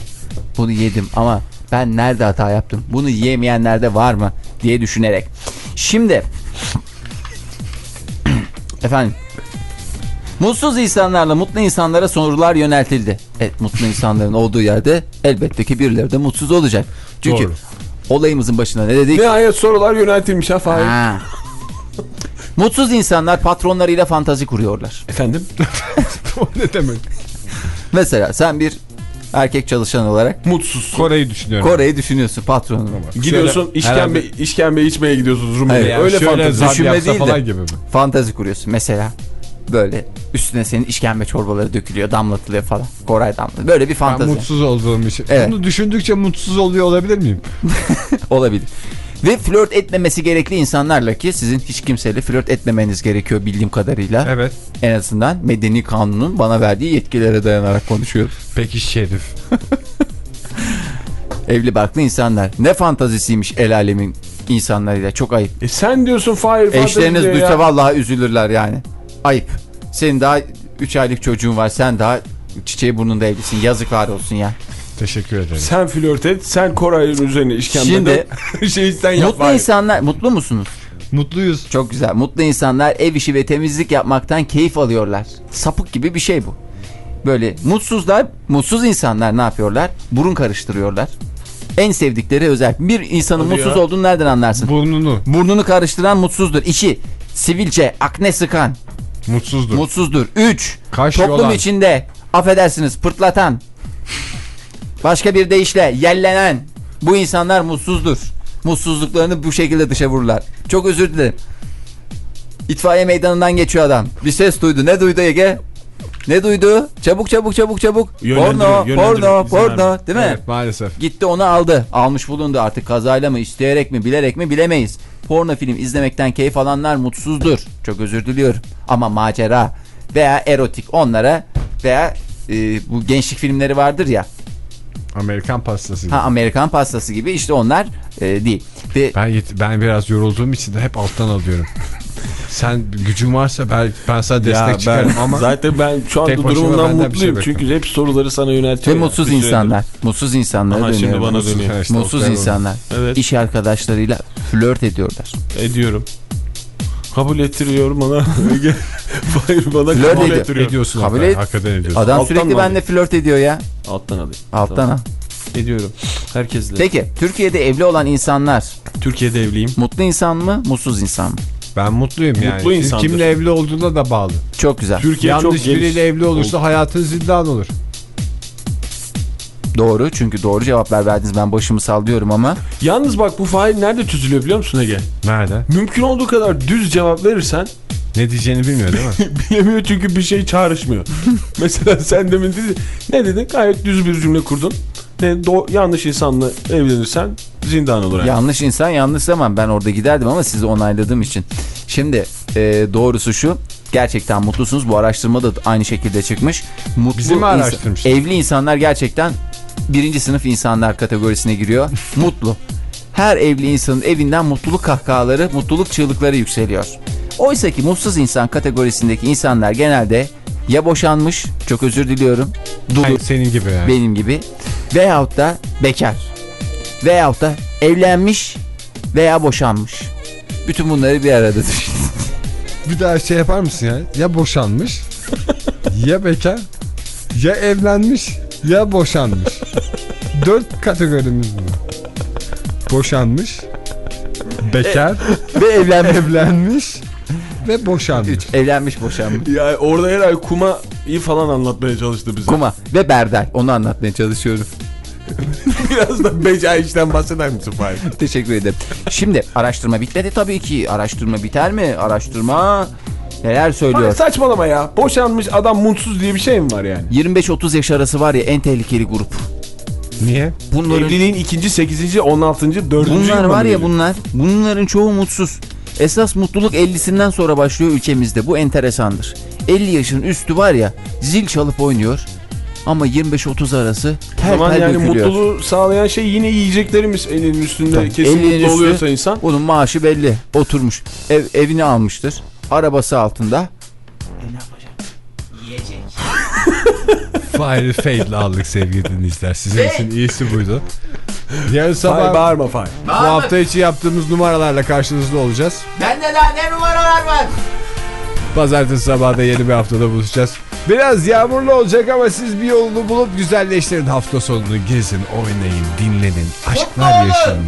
S4: Bunu yedim ama Ben nerede hata yaptım? Bunu yiyemeyenlerde var mı? diye düşünerek. Şimdi efendim Mutsuz insanlarla mutlu insanlara sorular yöneltildi. Evet mutlu insanların olduğu yerde elbette ki birileri de mutsuz olacak. Çünkü
S3: Doğru.
S4: olayımızın başına ne dedik?
S3: Nihayet sorular yöneltilmiş ha Fahir.
S4: Ha. Mutsuz insanlar patronlarıyla fantazi kuruyorlar.
S3: Efendim?
S2: o ne demek?
S4: Mesela sen bir erkek çalışan olarak
S3: Mutsuz.
S2: Kore'yi düşünüyorum.
S4: Kore'yi düşünüyorsun patronunu.
S3: Gidiyorsun
S2: Şöyle
S3: işkembe,
S2: herhalde-
S3: işkembe içmeye gidiyorsunuz Rumeli'ye.
S4: Evet,
S2: Yani
S3: Öyle
S2: şöyle
S3: fantezi.
S4: Düşünme değil de.
S2: falan gibi mi?
S4: Fantazi kuruyorsun mesela. Böyle üstüne senin işkembe çorbaları dökülüyor, damlatılıyor falan. Koray damlatıyor. Böyle bir
S2: Ben
S4: fantezi
S2: mutsuz olduğum için.
S4: Evet.
S2: Bunu düşündükçe mutsuz oluyor olabilir miyim?
S4: olabilir. Ve flört etmemesi gerekli insanlarla ki sizin hiç kimseyle flört etmemeniz gerekiyor bildiğim kadarıyla.
S2: Evet.
S4: En azından medeni kanunun bana verdiği yetkilere dayanarak konuşuyoruz.
S2: Peki Şerif.
S4: Evli barklı insanlar. Ne fantazisiymiş el alemin insanlarıyla. Çok ayıp.
S3: E sen diyorsun Fahir
S4: Eşleriniz duysa
S3: ya.
S4: vallahi üzülürler yani. Ayıp. Senin daha 3 aylık çocuğun var. Sen daha çiçeği burnunda evlisin. Yazıklar olsun ya.
S2: Teşekkür ederim.
S3: Sen flört et, sen Koray'ın üzerine işkembe
S4: Şimdi-
S3: dök. şey sen yap
S4: Mutlu insanlar mutlu musunuz?
S2: Mutluyuz.
S4: Çok güzel. Mutlu insanlar ev işi ve temizlik yapmaktan keyif alıyorlar. Sapık gibi bir şey bu. Böyle mutsuzlar, mutsuz insanlar ne yapıyorlar? Burun karıştırıyorlar. En sevdikleri özel. Bir insanın
S3: Hadi
S4: mutsuz
S3: ya.
S4: olduğunu nereden anlarsın?
S2: Burnunu.
S4: Burnunu karıştıran mutsuzdur. 2. Sivilce, akne sıkan,
S2: Mutsuzdur.
S4: mutsuzdur. 3.
S2: Kaş
S4: Toplum
S2: yolan.
S4: içinde affedersiniz pırtlatan. Başka bir deyişle yellenen. Bu insanlar mutsuzdur. Mutsuzluklarını bu şekilde dışa vururlar. Çok özür dilerim. İtfaiye meydanından geçiyor adam. Bir ses duydu. Ne duydu Ege? Ne duydu? Çabuk çabuk çabuk çabuk. Porno, porno, porno. Değil mi?
S2: Evet maalesef.
S4: Gitti onu aldı. Almış bulundu artık kazayla mı, isteyerek mi, bilerek mi bilemeyiz. Porno film izlemekten keyif alanlar mutsuzdur. Çok özür diliyorum. Ama macera veya erotik onlara veya e, bu gençlik filmleri vardır ya.
S2: Amerikan pastası gibi.
S4: Ha Amerikan pastası gibi işte onlar e, değil. Ve
S2: Ben ben biraz yorulduğum için de hep alttan alıyorum. Sen gücün varsa ben, ben sana destek
S3: Ya
S2: çıkarım
S3: ben,
S2: ama
S3: zaten ben şu anda durumumdan
S2: bir
S3: mutluyum.
S2: şey
S3: çünkü hep soruları sana
S4: ve
S3: yöneltiyor. ya.
S4: mutsuz
S3: süredir.
S4: insanlar. Mutsuz insanlara
S3: Aha, şimdi
S4: dönüyorum.
S3: bana dönüyor.
S2: Ha, işte
S4: Mutsuz insanlar.
S3: Evet
S4: İş arkadaşlarıyla flört ediyorlar.
S3: ediyorum. Kabul ettiriyor bana. Hayır bana
S4: Flört
S3: kabul
S4: ediyor.
S3: ettiriyor.
S2: ediyorsun.
S4: Kabul et.
S2: Hakikaten ediyorsun.
S4: Adam
S3: Alttan
S4: sürekli benimle flört ediyor ya.
S3: Alttan alayım.
S4: Alttan
S3: Tamam.
S4: al.
S3: Ediyorum. Herkesle.
S4: Peki Türkiye'de evli olan insanlar
S3: Türkiye'de evliyim.
S4: mutlu insan mı, mutsuz insan mı?
S2: Ben mutluyum yani.
S3: Mutlu insandır.
S2: Kimle evli olduğuna da bağlı.
S4: Çok güzel.
S3: Türkiye çok
S2: Yanlış
S3: geniş.
S2: biriyle evli olursa hayatın zindan olur.
S4: Doğru çünkü doğru cevaplar verdiniz. Ben başımı sallıyorum ama.
S3: Yalnız bak bu fail nerede çözülüyor biliyor musun Ege?
S2: Nerede?
S3: Mümkün olduğu kadar düz cevap verirsen
S2: Ne diyeceğini bilmiyor değil mi?
S3: bilemiyor çünkü bir şey çağrışmıyor. Mesela sen demin dedin, ne dedin? Gayet düz bir cümle kurdun. Ne, do- yanlış insanla evlenirsen zindan olur. Yani.
S4: Yanlış insan yanlış zaman ben orada giderdim ama sizi onayladığım için. Şimdi e, doğrusu şu. Gerçekten mutlusunuz. Bu araştırma da aynı şekilde çıkmış. Mutlu
S2: Bizi mi araştırmışlar?
S4: Evli insanlar gerçekten birinci sınıf insanlar kategorisine giriyor. Mutlu. Her evli insanın evinden mutluluk kahkahaları, mutluluk çığlıkları yükseliyor. Oysa ki mutsuz insan kategorisindeki insanlar genelde ya boşanmış, çok özür diliyorum, dulu,
S2: Hayır, senin gibi yani.
S4: benim gibi veyahut da bekar veyahut da evlenmiş veya boşanmış. Bütün bunları bir arada düşün.
S2: Bir daha şey yapar mısın ya? Ya boşanmış, ya bekar, ya evlenmiş, ya boşanmış. Dört kategorimiz bu. Boşanmış, bekar,
S4: Ve evlenmiş.
S2: evlenmiş ve boşanmış.
S4: Üç, evlenmiş boşanmış.
S3: Ya orada herhalde kuma iyi falan anlatmaya çalıştı bize.
S4: Kuma ve Berdel. Onu anlatmaya çalışıyorum.
S3: Biraz da beca işten bahseder misin Fahir?
S4: Teşekkür ederim. Şimdi araştırma bitmedi tabii ki. Araştırma biter mi? Araştırma neler
S3: Hayır,
S4: söylüyor?
S3: saçmalama ya. Boşanmış adam mutsuz diye bir şey mi var yani?
S4: 25-30 yaş arası var ya en tehlikeli grup.
S2: Niye?
S4: Bunların
S3: Evliliğin ikinci, sekizinci, on altıncı, dördüncü
S4: Bunlar var ya bunlar. Bunların çoğu mutsuz. Esas mutluluk 50'sinden sonra başlıyor ülkemizde. Bu enteresandır. 50 yaşın üstü var ya zil çalıp oynuyor. Ama 25-30 arası
S3: O
S4: tel
S3: zaman
S4: tel
S3: yani
S4: dökülüyor.
S3: mutluluğu sağlayan şey yine yiyeceklerimiz elinin üstünde
S4: Tabii,
S3: kesin
S4: elinin
S3: mutlu
S4: üstü-
S3: oluyorsa insan.
S4: Onun maaşı belli. Oturmuş. Ev, evini almıştır. Arabası altında.
S2: Fahri Fade'le aldık sevgili dinleyiciler. Sizin için iyisi buydu. Yarın
S3: Fay
S2: sabah
S3: bağırma Fay.
S2: bu hafta içi yaptığımız numaralarla karşınızda olacağız.
S4: Bende daha ne numaralar var?
S2: Pazartesi sabahı da yeni bir haftada buluşacağız. Biraz yağmurlu olacak ama siz bir yolunu bulup güzelleştirin hafta sonunu. Gezin, oynayın, dinlenin, aşklar
S4: olun.
S2: yaşayın.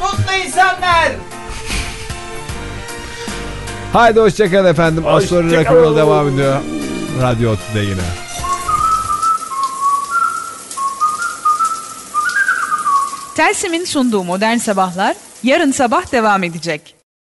S4: Mutlu insanlar.
S2: Haydi hoşçakalın efendim. Az sonra
S3: Hoşça
S2: rock'n'roll devam ediyor. Radyo Otlu'da yine.
S6: Telsim'in sunduğu Modern Sabahlar yarın sabah devam edecek.